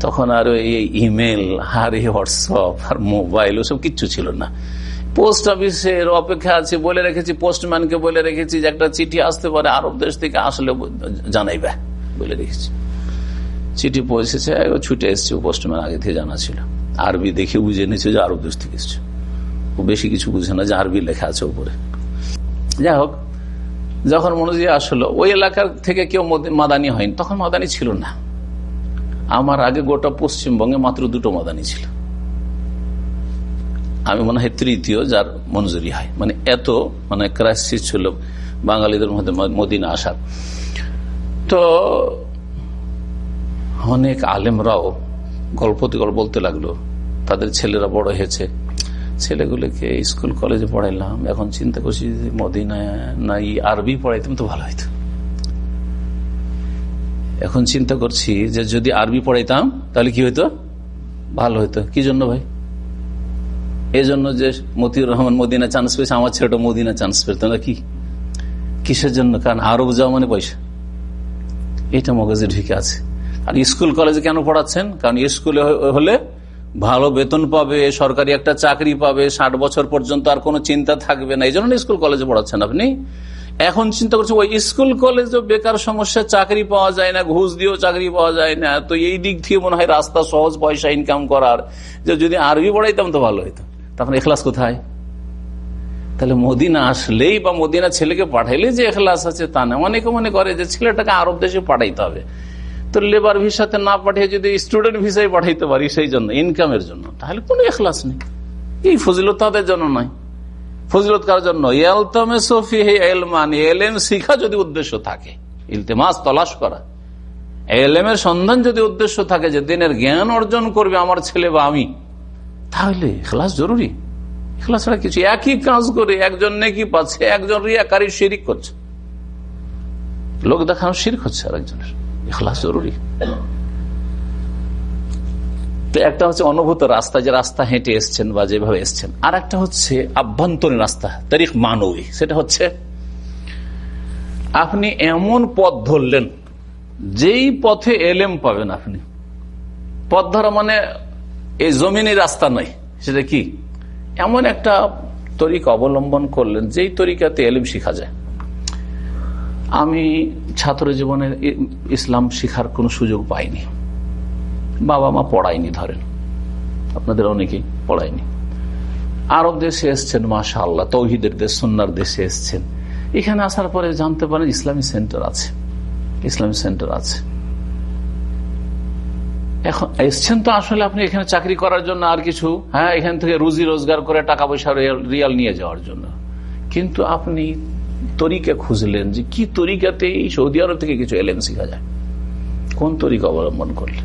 তখন আর এই ইমেল আর এই হোয়াটসঅ্যাপ আর মোবাইল ওসব কিচ্ছু ছিল না। পোস্ট অফিসের অপেক্ষা আছে, বলে রেখেছি, পোস্টম্যানকে বলে রেখেছি যে একটা চিঠি আসতে পারে, আরব দেশ থেকে আসলে জানাইবে, বলে রেখেছি। চিঠি পৌঁছেছে ছুটে এসছে পোস্টম্যান আগে থেকে জানা ছিল। আরবি দেখে বুঝে নিচ্ছে যে আরব দেশ থেকে এসছে। ও বেশি কিছু বুঝে না যে আরবি লেখা আছে উপরে যাই হোক, যখন মনোজি আসলো, ওই এলাকার থেকে কেউ মাদানি হয়নি। তখন মাদানি ছিল না। আমার আগে গোটা পশ্চিমবঙ্গে মাত্র দুটো মাদানি ছিল। আমি মনে হয় তৃতীয় যার মঞ্জুরি হয়। মানে এত মানে ক্রাইসিস ছিল বাঙালিদের মধ্যে মদিনা আসার। তো অনেক আলেমরাও গল্প বলতে লাগল, তাদের ছেলেরা বড় হয়েছে। ছেলেগুলোকে স্কুল, কলেজে পড়াইলাম, এখন চিন্তা করছি মদিনায় নাই, আরবি পড়াইতাম তো ভালো হইতো। এখন চিন্তা করছি যে যদি আরবি পড়াইতাম, তাহলে কি হইতো? ভালো হইতো। কি জন্য ভাই? এই জন্য যে মতিউর রহমান মদিনা চান্স পেয়েছে, আমার ছেলেটা মদিনা চান্স পেয়েছে। না কি? কিসের জন্য? কারণ আরব যাওয়া মানে পয়সা। এটা মগজে ঢুকে আছে। আর স্কুল, কলেজে কেন পড়াচ্ছেন? কারণ স্কুলে হলে ভালো বেতন পাবে, সরকারি একটা চাকরি পাবে, ষাট বছর পর্যন্ত আর কোনো চিন্তা থাকবে না। এই জন্য স্কুল, কলেজে পড়াচ্ছেন আপনি। এখন চিন্তা করছেন ওই স্কুল, কলেজে বেকার সমস্যা, চাকরি পাওয়া যায় না, ঘুষ দিয়েও চাকরি পাওয়া যায় না। তো এই দিক থেকে মনে হয় রাস্তা সহজ, পয়সা ইনকাম করার। যে যদি আরবি পড়াইতাম তো ভালো হইতো। তখন এখলাস কোথায়? তাহলে মদিনা আসলেই বা মদিনা ছেলেকে পাঠাইলে যে এখলাস আছে তা না। অনেকে মনে করে যে ছেলেটাকে আরব দেশে পাঠাইতে হবে। তো লেবার ভিসাতে না পাঠিয়ে যদি স্টুডেন্ট ভিসায় পাঠাইতে পারি সেই জন্য ইনকামের জন্য, তাহলে কোনো এখলাস নেই। এই ফজিলত তাদের জন্য নয়। ফজিলত কার জন্য? এলএম শিখা যদি উদ্দেশ্য থাকে, ইলতেমাস, তলাশ করা। এলএমের সন্ধান যদি উদ্দেশ্য থাকে যে দিনের জ্ঞান অর্জন করবে আমার ছেলে বা আমি তাহলে এখলাস জরুরি। এখলাস ছাড়া কিছু একই কাজ করে একজন নেকি পাচ্ছে, একজন রিয়াকারী শিরিক করছে। লোক দেখানো শির হচ্ছে আর একজনের এখলাস জরুরি। তো একটা হচ্ছে অনুভূত রাস্তা, যে রাস্তা হেঁটে এসছেন বা যেভাবে এসছেন। আর একটা হচ্ছে আভ্যন্তরীণ রাস্তা, তারিখ মানবী। সেটা হচ্ছে, আপনি এমন পথ ধরলেন, যেই পথে এলেম পাবেন আপনি। পথ ধরা মানে এই জমিনি রাস্তা নয়। সেটা কি? এমন একটা তরিকা অবলম্বন করলেন, যেই তরিকাতে এলিম শিখা যায়। আমি ছাত্র জীবনে ইসলাম শিখার কোনো সুযোগ পাইনি। বাবা মা পড়ায়নি ধরেন। আপনাদের অনেকেই পড়ায়নি। আরব দেশে এসছেন মাশা আল্লাহ তৌহিদের দেশ সন্ন্যার দেশে এসছেন। এখানে আসার পরে জানতে পারেন ইসলামী সেন্টার আছে। ইসলামী সেন্টার আছে। এখন, এসছেন তো আসলে আপনি এখানে চাকরি করার জন্য আর কিছু হ্যাঁ এখান থেকে রুজি রোজগার করে টাকা পয়সা রিয়াল নিয়ে যাওয়ার জন্য। কিন্তু আপনি তরিকা খুঁজলেন যে কি তরিকাতে এই সৌদি আরব থেকে কিছু এলেন শিখা যায়। কোন তরিকা অবলম্বন করলেন?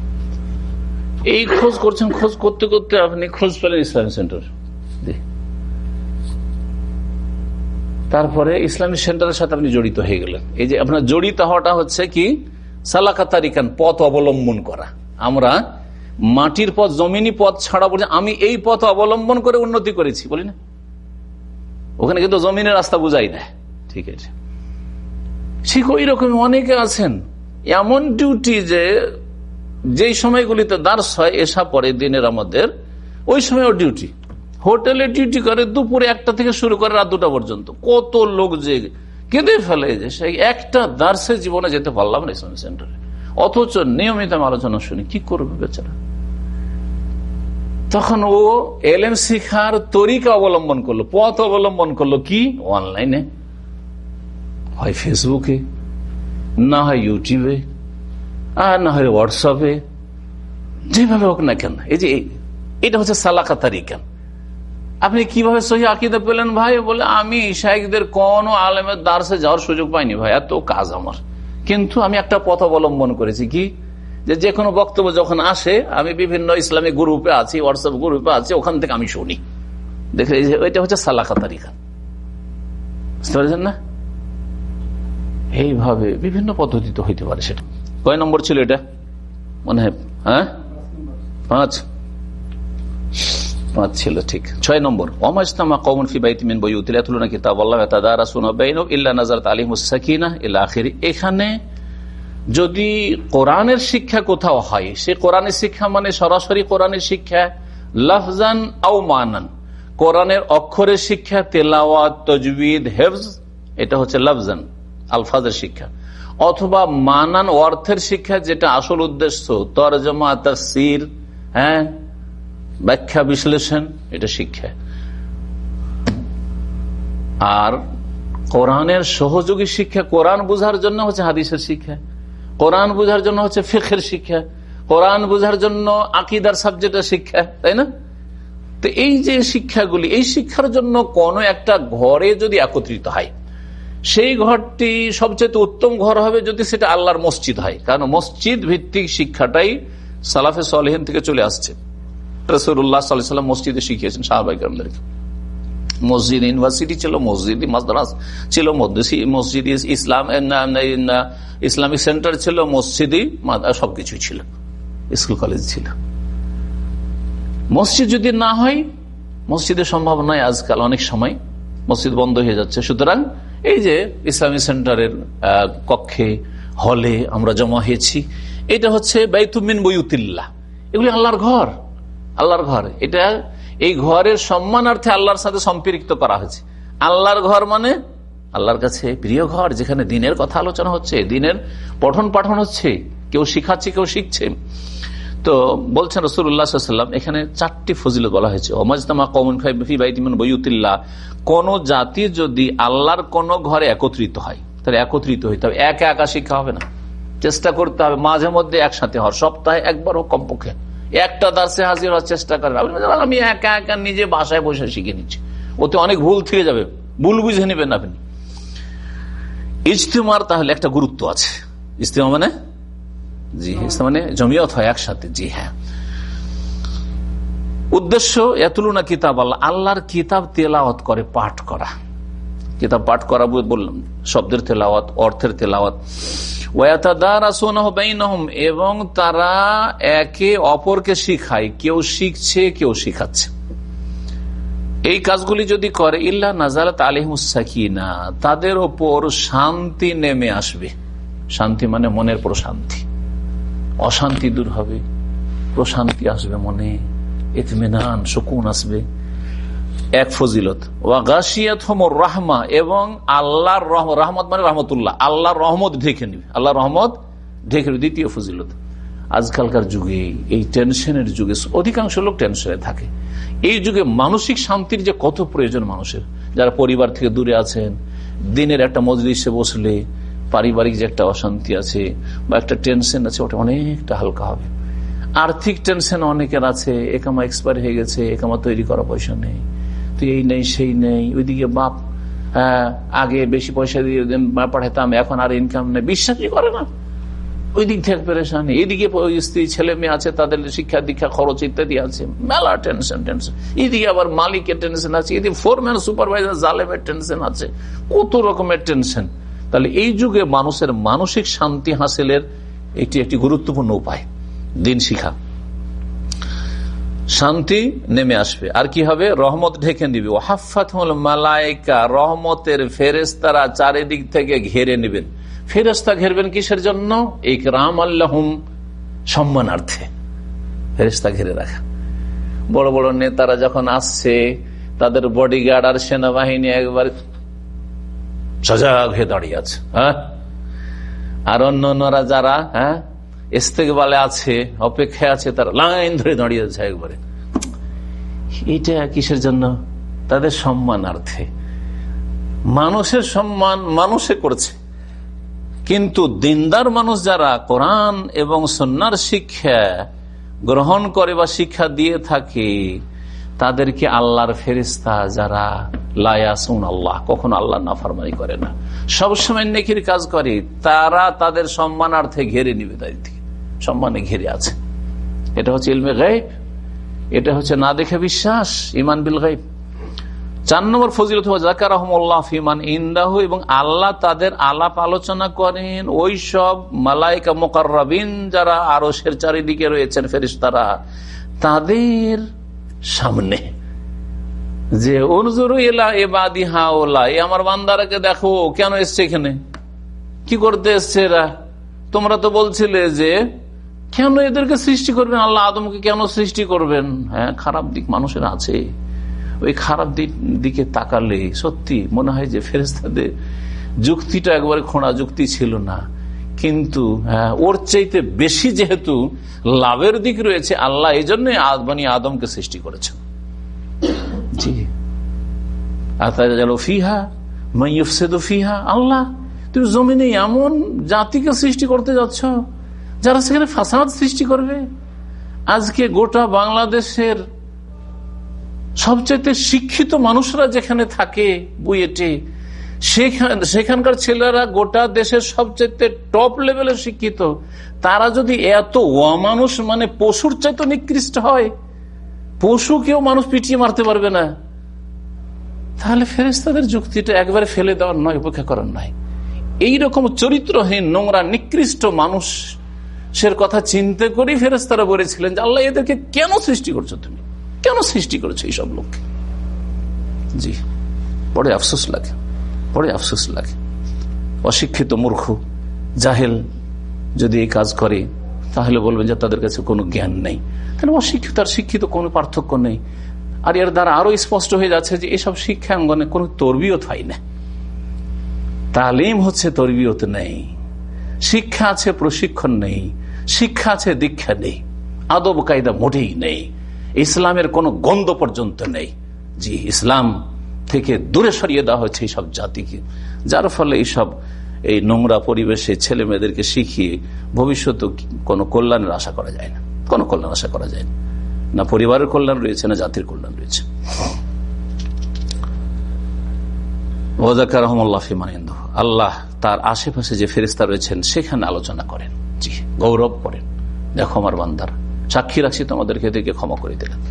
এই খোঁজ করছেন, খোঁজ করতে করতে আপনি খোঁজ পেলেন ইসলামিক সেন্টার। তারপরে ইসলামিক সেন্টারের সাথে আপনি জড়িত হয়ে গেলেন। এই যে আপনার জড়িত হওয়াটা হচ্ছে কি? সালাকা তারিকান পথ অবলম্বন করা। আমরা মাটির পথ, জমিনি পথ ছাড়া বলছে আমি এই পথ অবলম্বন করে উন্নতি করেছি, বলি না। ওখানে কিন্তু জমিনের রাস্তা বুঝাই না ঠিক আছে। ঠিক ওই রকম অনেকে আছেন। এমন ডিউটি যে, যেই সময়গুলিতে দার্স হয়, এসা পরে, দিনের আমাদের, ওই সময়ও ডিউটি হোটেলে ডিউটি করে দুপুরে একটা থেকে শুরু করে রাত দুটা পর্যন্ত। কত লোক যে কেঁদে ফেলে যে, সেই একটা দার্সের জীবনে যেতে পারলাম না সেন্টারে অথচ নিয়মিত আমি আলোচনা শুনি, কি করবে বেচারা? তখন ও এলএম শিখার তরিকা অবলম্বন করল, পথ অবলম্বন করল, কি? অনলাইনে। হয় ফেসবুকে, না হয় ইউটিউবে, আর না হয় হোয়াটসঅ্যাপে, যেভাবে হোক না কেন। এই যে এটা হচ্ছে সালাকা তারিকা। আপনি কীভাবে সহি আকিদে পেলেন ভাই? বলে, আমি শাহেকদের কোন আলেমের দার্সে যাওয়ার সুযোগ পাইনি ভাই, এত কাজ আমার। কিন্তু আমি একটা পথ অবলম্বন করেছি কি? যে যে কোনো বক্তব্য যখন আসে, আমি বিভিন্ন ইসলামিক গ্রুপে আছি হোয়াটসঅ্যাপ গ্রুপে আছি, ওখান থেকে আমি শুনি। দেখে ওইটা হচ্ছে সালাকা তারিকা বুঝতে পারছেন না? এইভাবে বিভিন্ন পদ্ধতিতে হইতে পারে সেটা। কয় নম্বর ছিল এটা? মনে হয় হ্যাঁ? পাঁচ। পাঁচ ছিল, ঠিক। ছয় নম্বর অমাজতামা কমন ফি বাইতিমিন বই উতিলাতুলনা কিতাব, আল্লাহ তাদারাসুন বাইনু ইল্লা নাজারাত আলিহিমুস সাকিনা ইলা আখিরি এখানে যদি কোরআনের শিক্ষা কোথাও হয়, সে কোরআনের শিক্ষা মানে সরাসরি কোরআনের শিক্ষা, লাফজান আও মানান। কোরআনের অক্ষরের শিক্ষা, তেলাওয়াত, তজবিদ, হেফজ, এটা হচ্ছে লাফজান, আলফাজের শিক্ষা। অথবা মানান অর্থের শিক্ষা, যেটা আসল উদ্দেশ্য, তরজমা, তফসির হ্যাঁ? ব্যাখ্যা বিশ্লেষণ, এটা শিক্ষা। আর কোরআনের সহযোগী শিক্ষা কোরআন বুঝার জন্য হচ্ছে হাদিসের শিক্ষা। কোরআন বুঝার জন্য হচ্ছে ফেখের শিক্ষা। কোরআন বুঝার জন্য আকিদার সাবজেক্টের শিক্ষা, তাই না? তো এই যে শিক্ষাগুলি, এই শিক্ষার জন্য কোন একটা ঘরে যদি একত্রিত হয়, সেই ঘরটি সবচেয়ে উত্তম ঘর হবে যদি সেটা আল্লাহর মসজিদ হয়। কারণ মসজিদ ভিত্তিক শিক্ষাটাই সালাফে সালহীন থেকে চলে আসছে। রসুল্লাহ মসজিদে শিখিয়েছেন সাহাবাইকারদেরকে। মসজিদ ইউনিভার্সিটি ছিল মসজিদ মাদ্রাস ছিল মসজিদ ইসলাম ইসলামিক সেন্টার ছিল, মসজিদই সবকিছু ছিল। স্কুল, কলেজ ছিল। মসজিদ যদি না হয়, মসজিদের সম্ভব নয় আজকাল অনেক সময় মসজিদ বন্ধ হয়ে যাচ্ছে। সুতরাং এই যে ইসলামী সেন্টারের কক্ষে, হলে আমরা জমা হয়েছি, এটা হচ্ছে বাইতুমিন বইউতিল্লাহ। এগুলি আল্লাহর ঘর। আল্লাহর ঘর। এটা এই ঘরের সম্মানার্থে আল্লাহর সাথে সম্পৃক্ত করা হয়েছে। আল্লাহর ঘর মানে আল্লাহর কাছে প্রিয় ঘর, যেখানে দিনের কথা আলোচনা হচ্ছে, দিনের পঠন পাঠন হচ্ছে, কেউ শিখাচ্ছে, কেউ শিখছে। তো বলছেন রসুল্লাহাম এখানে চারটি ফজিলত বলা হয়েছে। অমাজতামা কমন বইউতিল্লাহ কোন জাতি যদি আল্লাহর কোন ঘরে একত্রিত হয়, তাহলে একত্রিত হইতে হবে। একা একা শিক্ষা হবে না। চেষ্টা করতে হবে। মাঝে মধ্যে একসাথে হওয়ার। সপ্তাহে একবার হোক কমপক্ষে। একটা দাসে হাজির হওয়ার চেষ্টা করেন আমি একা একা নিজে বাসায় বসে শিখে নিচ্ছি। ওতে অনেক ভুল থেকে যাবে। ভুল বুঝে নেবেন আপনি। ইজতেমার তাহলে একটা গুরুত্ব আছে। ইজতেমা মানে? জি মানে জমিয়ত হয় একসাথে। জি হ্যাঁ। উদ্দেশ্য এতলুনা কিতাব আল্লাহ। আল্লাহর কিতাব তেলাওয়াত করে পাঠ করা। কিতাব পাঠ করা বললাম, শব্দের তেলাওয়াত, অর্থের তেলাওয়াত। এবং তারা একে অপরকে শিখায়। কেউ শিখছে, কেউ শিখাচ্ছে। এই কাজগুলি যদি করে, ইল্লা নাজারাত আলিমুসাকিনা তাদের ওপর শান্তি নেমে আসবে। শান্তি মানে মনের প্রশান্তি। অশান্তি দূর হবে, প্রশান্তি আসবে মনে, ইতমিনান শকুন আসবে। এক ফজিলত। ওয়াগাশিয়াত রাহমা এবং আল্লাহর রহমত মানে রহমতুল্লাহ। আল্লাহর রহমত ঢেকে নিবে। আল্লাহ রহমত ঢেকে দ্বিতীয় ফজিলত। আজকালকার যুগে এই টেনশনের যুগে অধিকাংশ লোক টেনশনে থাকে। এই যুগে মানসিক শান্তির যে কত প্রয়োজন মানুষের। যারা পরিবার থেকে দূরে আছেন, দিনের একটা মজলিসে বসলে পারিবারিক যে একটা অশান্তি আছে বা একটা টেনশন আছে, ওটা অনেকটা হালকা হবে। আর্থিক টেনশন অনেকের আছে একামা এক্সপায়ার হয়ে গেছে একামা তৈরি করা পয়সা নেই। তো এই নেই সেই নেই ওইদিকে বাপ আগে বেশি পয়সা দিয়ে পাঠাতাম এখন আর ইনকাম নেই। বিশ্বাসই করে না। ওই দিক থেকে পেরেশানি। এদিকে স্ত্রী, ছেলে মেয়ে আছে, তাদের শিক্ষা দীক্ষা, খরচ ইত্যাদি আছে। মেলা টেনশন টেনশন এদিকে আবার মালিকের টেনশন আছে, এদিকে ফোরম্যান সুপারভাইজার জালেমের টেনশন আছে। কত রকমের টেনশন তাহলে এই যুগে মানুষের মানসিক শান্তি হাসিলের এটি একটি গুরুত্বপূর্ণ উপায়। দিন শিখা। শান্তি নেমে আসবে। আর কি হবে? রহমত ঢেকে নিবে। ওহাফাত মালায়কা রহমতের ফেরেস্তারা চারিদিক থেকে ঘেরে নেবেন। ফেরেস্তা ঘেরবেন কিসের জন্য? রাম আল্লাহম, সম্মানার্থে। ফেরেস্তা ঘেরে রাখা। বড় বড় নেতারা যখন আসছে, তাদের বডিগার্ড আর সেনাবাহিনী একবার সজাগ হয়ে দাঁড়িয়ে আছে। হ্যাঁ? আর অন্য অন্যরা যারা হ্যাঁ? ইস্তেকবালে আছে, অপেক্ষায় আছে, তারা লাইন ধরে দাঁড়িয়ে আছে একবারে। এটা কিসের জন্য? তাদের সম্মানার্থে। মানুষের সম্মান মানুষে করছে। কিন্তু দিনদার মানুষ যারা কোরআন এবং সন্ন্যার শিক্ষা গ্রহণ করে বা শিক্ষা দিয়ে থাকে, তাদেরকে আল্লাহর ফেরিস্তা যারা লায়াসুন আল্লাহ, কখনো আল্লাহ নাফারমানি করে না। সবসময় নেকির কাজ করে, তারা তাদের সম্মানার্থে ঘেরে নিবে তাদের সম্মানে ঘিরে আছে। এটা হচ্ছে ইলমে গাইব এটা হচ্ছে না দেখে বিশ্বাস ইমান বিল গাইব চার নম্বর ফজিলত ফিমান ইন্দাহু, এবং আল্লাহ তাদের আলাপ আলোচনা করেন। ওই সব মালাইকা মোকারবিন যারা আরও সের চারিদিকে রয়েছেন ফেরিস্তারা তাদের সামনে যে অনুজুরু এলা এবাদি হা ওলা এ আমার বান্দারাকে দেখো, কেন এসছে এখানে? কি করতে এসছে এরা? তোমরা তো বলছিলে যে কেন এদেরকে সৃষ্টি করবেন? আল্লাহ আদমকে কেন সৃষ্টি করবেন? হ্যাঁ খারাপ দিক মানুষের আছে। ওই খারাপ দিক, দিকে তাকালে সত্যি মনে হয় যে ফেরেস্তাদের যুক্তিটা একবারে খোঁড়া যুক্তি ছিল না। কিন্তু হ্যাঁ ওর চাইতে বেশি যেহেতু লাভের দিক রয়েছে, আল্লাহ এই জন্য আদমানি আদমকে সৃষ্টি করেছেন। জি। ফিহা ফিহা, আল্লাহ, তুমি জমিনে এমন জাতিকে সৃষ্টি করতে যাচ্ছ যারা সেখানে ফাসাদ সৃষ্টি করবে। আজকে গোটা বাংলাদেশের সবচেয়ে শিক্ষিত মানুষরা যেখানে থাকে বুয়েটে সেখানকার ছেলেরা গোটা দেশের সবচেয়ে টপ লেভেলের শিক্ষিত। তারা যদি এত অমানুষ মানে পশুর চাইতে নিকৃষ্ট হয়, পশু কেউ মানুষ পিটিয়ে মারতে পারবে না। তাহলে ফেরেস্তাদের যুক্তিটা একবারে ফেলে দেওয়ার নয় উপেক্ষা করার নয়। এইরকম চরিত্রহীন, নোংরা, নিকৃষ্ট মানুষ সের কথা চিন্তা করেই ফেরেস্তারা বলেছিলেন যে আল্লাহ এদেরকে কেন সৃষ্টি করছ তুমি? কেন সৃষ্টি করেছ এইসব লোককে জি, বড় আফসোস লাগে, বড় আফসোস লাগে। অশিক্ষিত মূর্খ, জাহেল যদি এই কাজ করে, তাহলে বলবেন যে তাদের কাছে কোনো জ্ঞান নেই। তাহলে অশিক্ষিত আর শিক্ষিত কোনো পার্থক্য নেই। আর এর দ্বারা আরও স্পষ্ট হয়ে যাচ্ছে যে এসব শিক্ষাঙ্গনে কোনো তরবিয়ত হয় না। তালিম হচ্ছে তরবিয়ত নেই। শিক্ষা আছে প্রশিক্ষণ নেই। শিক্ষা আছে, দীক্ষা নেই। আদব, কায়দা মোটেই নেই। ইসলামের কোনো গন্ধ পর্যন্ত নেই। জি, ইসলাম থেকে দূরে সরিয়ে দেওয়া হয়েছে এইসব জাতিকে। যার ফলে এইসব এই নোংরা পরিবেশে ছেলে মেয়েদেরকে শিখিয়ে ভবিষ্যতে কোনো কল্যাণের আশা করা যায় না। কোনো কল্যাণ আশা করা যায় না। না পরিবারের কল্যাণ রয়েছে, না জাতির কল্যাণ রয়েছে। আল্লাহ তার আশেপাশে যে ফেরিস্তা রয়েছেন, সেখানে আলোচনা করেন। জি গৌরব করেন। দেখো আমার বান্দার। সাক্ষী রাখছি তোমাদেরকে এদেরকে ক্ষমা করে দিলেন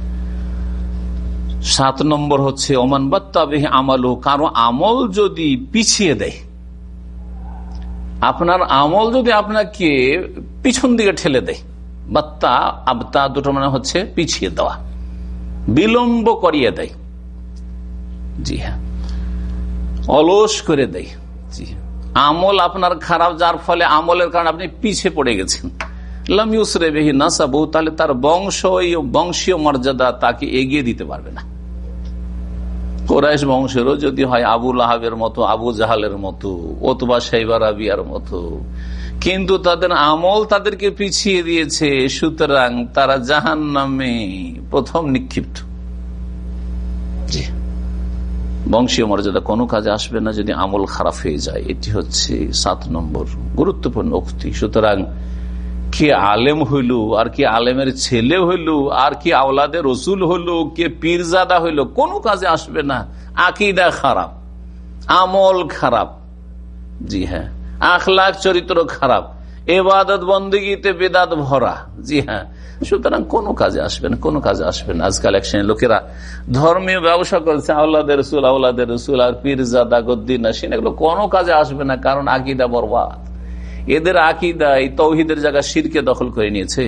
সাত নম্বর হচ্ছে, ওমান বাত্তাবিহি আমালু, কারও আমল যদি পিছিয়ে দেয়, আপনার আমল যদি আপনাকে পিছন দিকে ঠেলে দেয়, বাত্তা, আবতা দুটো মানে হচ্ছে পিছিয়ে দেওয়া, বিলম্ব করিয়ে দেয়। জি হ্যাঁ। অলস করে দেয়। জি আমল আপনার খারাপ, যার ফলে আমলের কারণে আপনি পিছে পড়ে গেছেন। তাহলে তার বংশ বংশীয় মর্যাদা তাকে এগিয়ে দিতে পারবে না। কোরাইশ বংশেরও যদি হয় আবুল আহাবের মতো, আবু জাহালের মতো, ওতবা সাইবার আবিয়ার মতো, কিন্তু তাদের আমল তাদেরকে পিছিয়ে দিয়েছে, সুতরাং তারা জাহান নামে প্রথম নিক্ষিপ্ত। বংশীয় মর্যাদা কোনো কাজে আসবে না যদি আমল খারাপ হয়ে যায়। এটি হচ্ছে সাত নম্বর গুরুত্বপূর্ণ উক্তি। সুতরাং, কে আলেম হইল, আর কি আলেমের ছেলে হইল, আর কি আওলাদের রসুল হইল, কে পীরজাদা হইল, কোনো কাজে আসবে না। আকিদা খারাপ, আমল খারাপ। জি হ্যাঁ আখলাখ চরিত্র খারাপ, এবাদত বন্দীগীতে বেদাত ভরা। জি হ্যাঁ সুতরাং কোনো কাজে আসবেন কোনো কাজে আসবেন আজকাল এক শ্রেণির লোকেরা ধর্মীয় ব্যবসা করছে আল্লাদের রসুল আল্লাদের রসুল আর পীরজাদা গদ্দিন আসেন এগুলো কোনো কাজে আসবে না কারণ আকিদা বরবাদ। এদের আকিদা এই তৌহিদের জায়গা শিরকে দখল করে নিয়েছে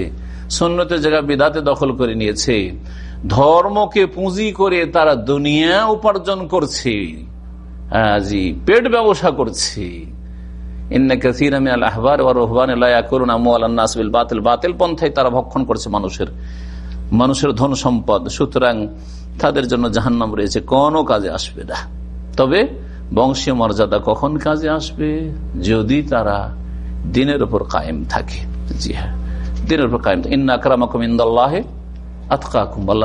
সন্ন্যতের জায়গা বিদাতে দখল করে নিয়েছে। ধর্মকে পুঁজি করে তারা দুনিয়া উপার্জন করছে হ্যাঁ, জি পেট ব্যবসা করছে। বাতিল। পন্থায় তারা ভক্ষণ করছে মানুষের। মানুষের ধন সম্পদ। সুতরাং তাদের জন্য জাহান্নাম রয়েছে। কোনো কাজে আসবে না। তবে বংশীয় মর্যাদা কখন কাজে আসবে? যদি তারা দিনের উপর কায়েম থাকে। জি হ্যাঁ। উপর কায়েম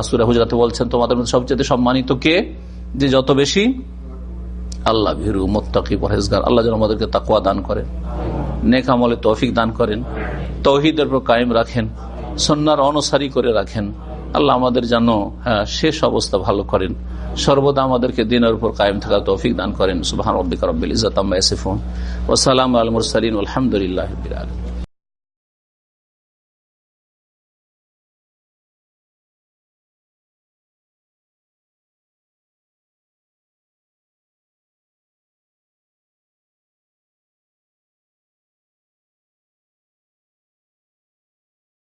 সুরা হুজরাতে বলছেন, তোমাদের সবচেয়ে সম্মানিত কে? যে যত বেশি আল্লাহ ভীরু, মোত্তাকি, পরহেজগার। আল্লাহ যেন আমাদেরকে তাকুয়া দান করেন, নেক আমলে তৌফিক দান করেন, তৌহিদের উপর কায়েম রাখেন সন্ন্যার অনুসারী করে রাখেন। আল্লাহ আমাদের যেন হ্যাঁ শেষ অবস্থা ভালো করেন। সর্বদা আমাদেরকে দিনের উপর কায়েম থাকা তৌফিক দান করেন। সুবাহ রব্বিক রব্বিল ইজাত আম্মা ইয়াসিফুন। ওয়া সালামু আল মুরসালিন। আলহামদুলিল্লাহি আলামিন।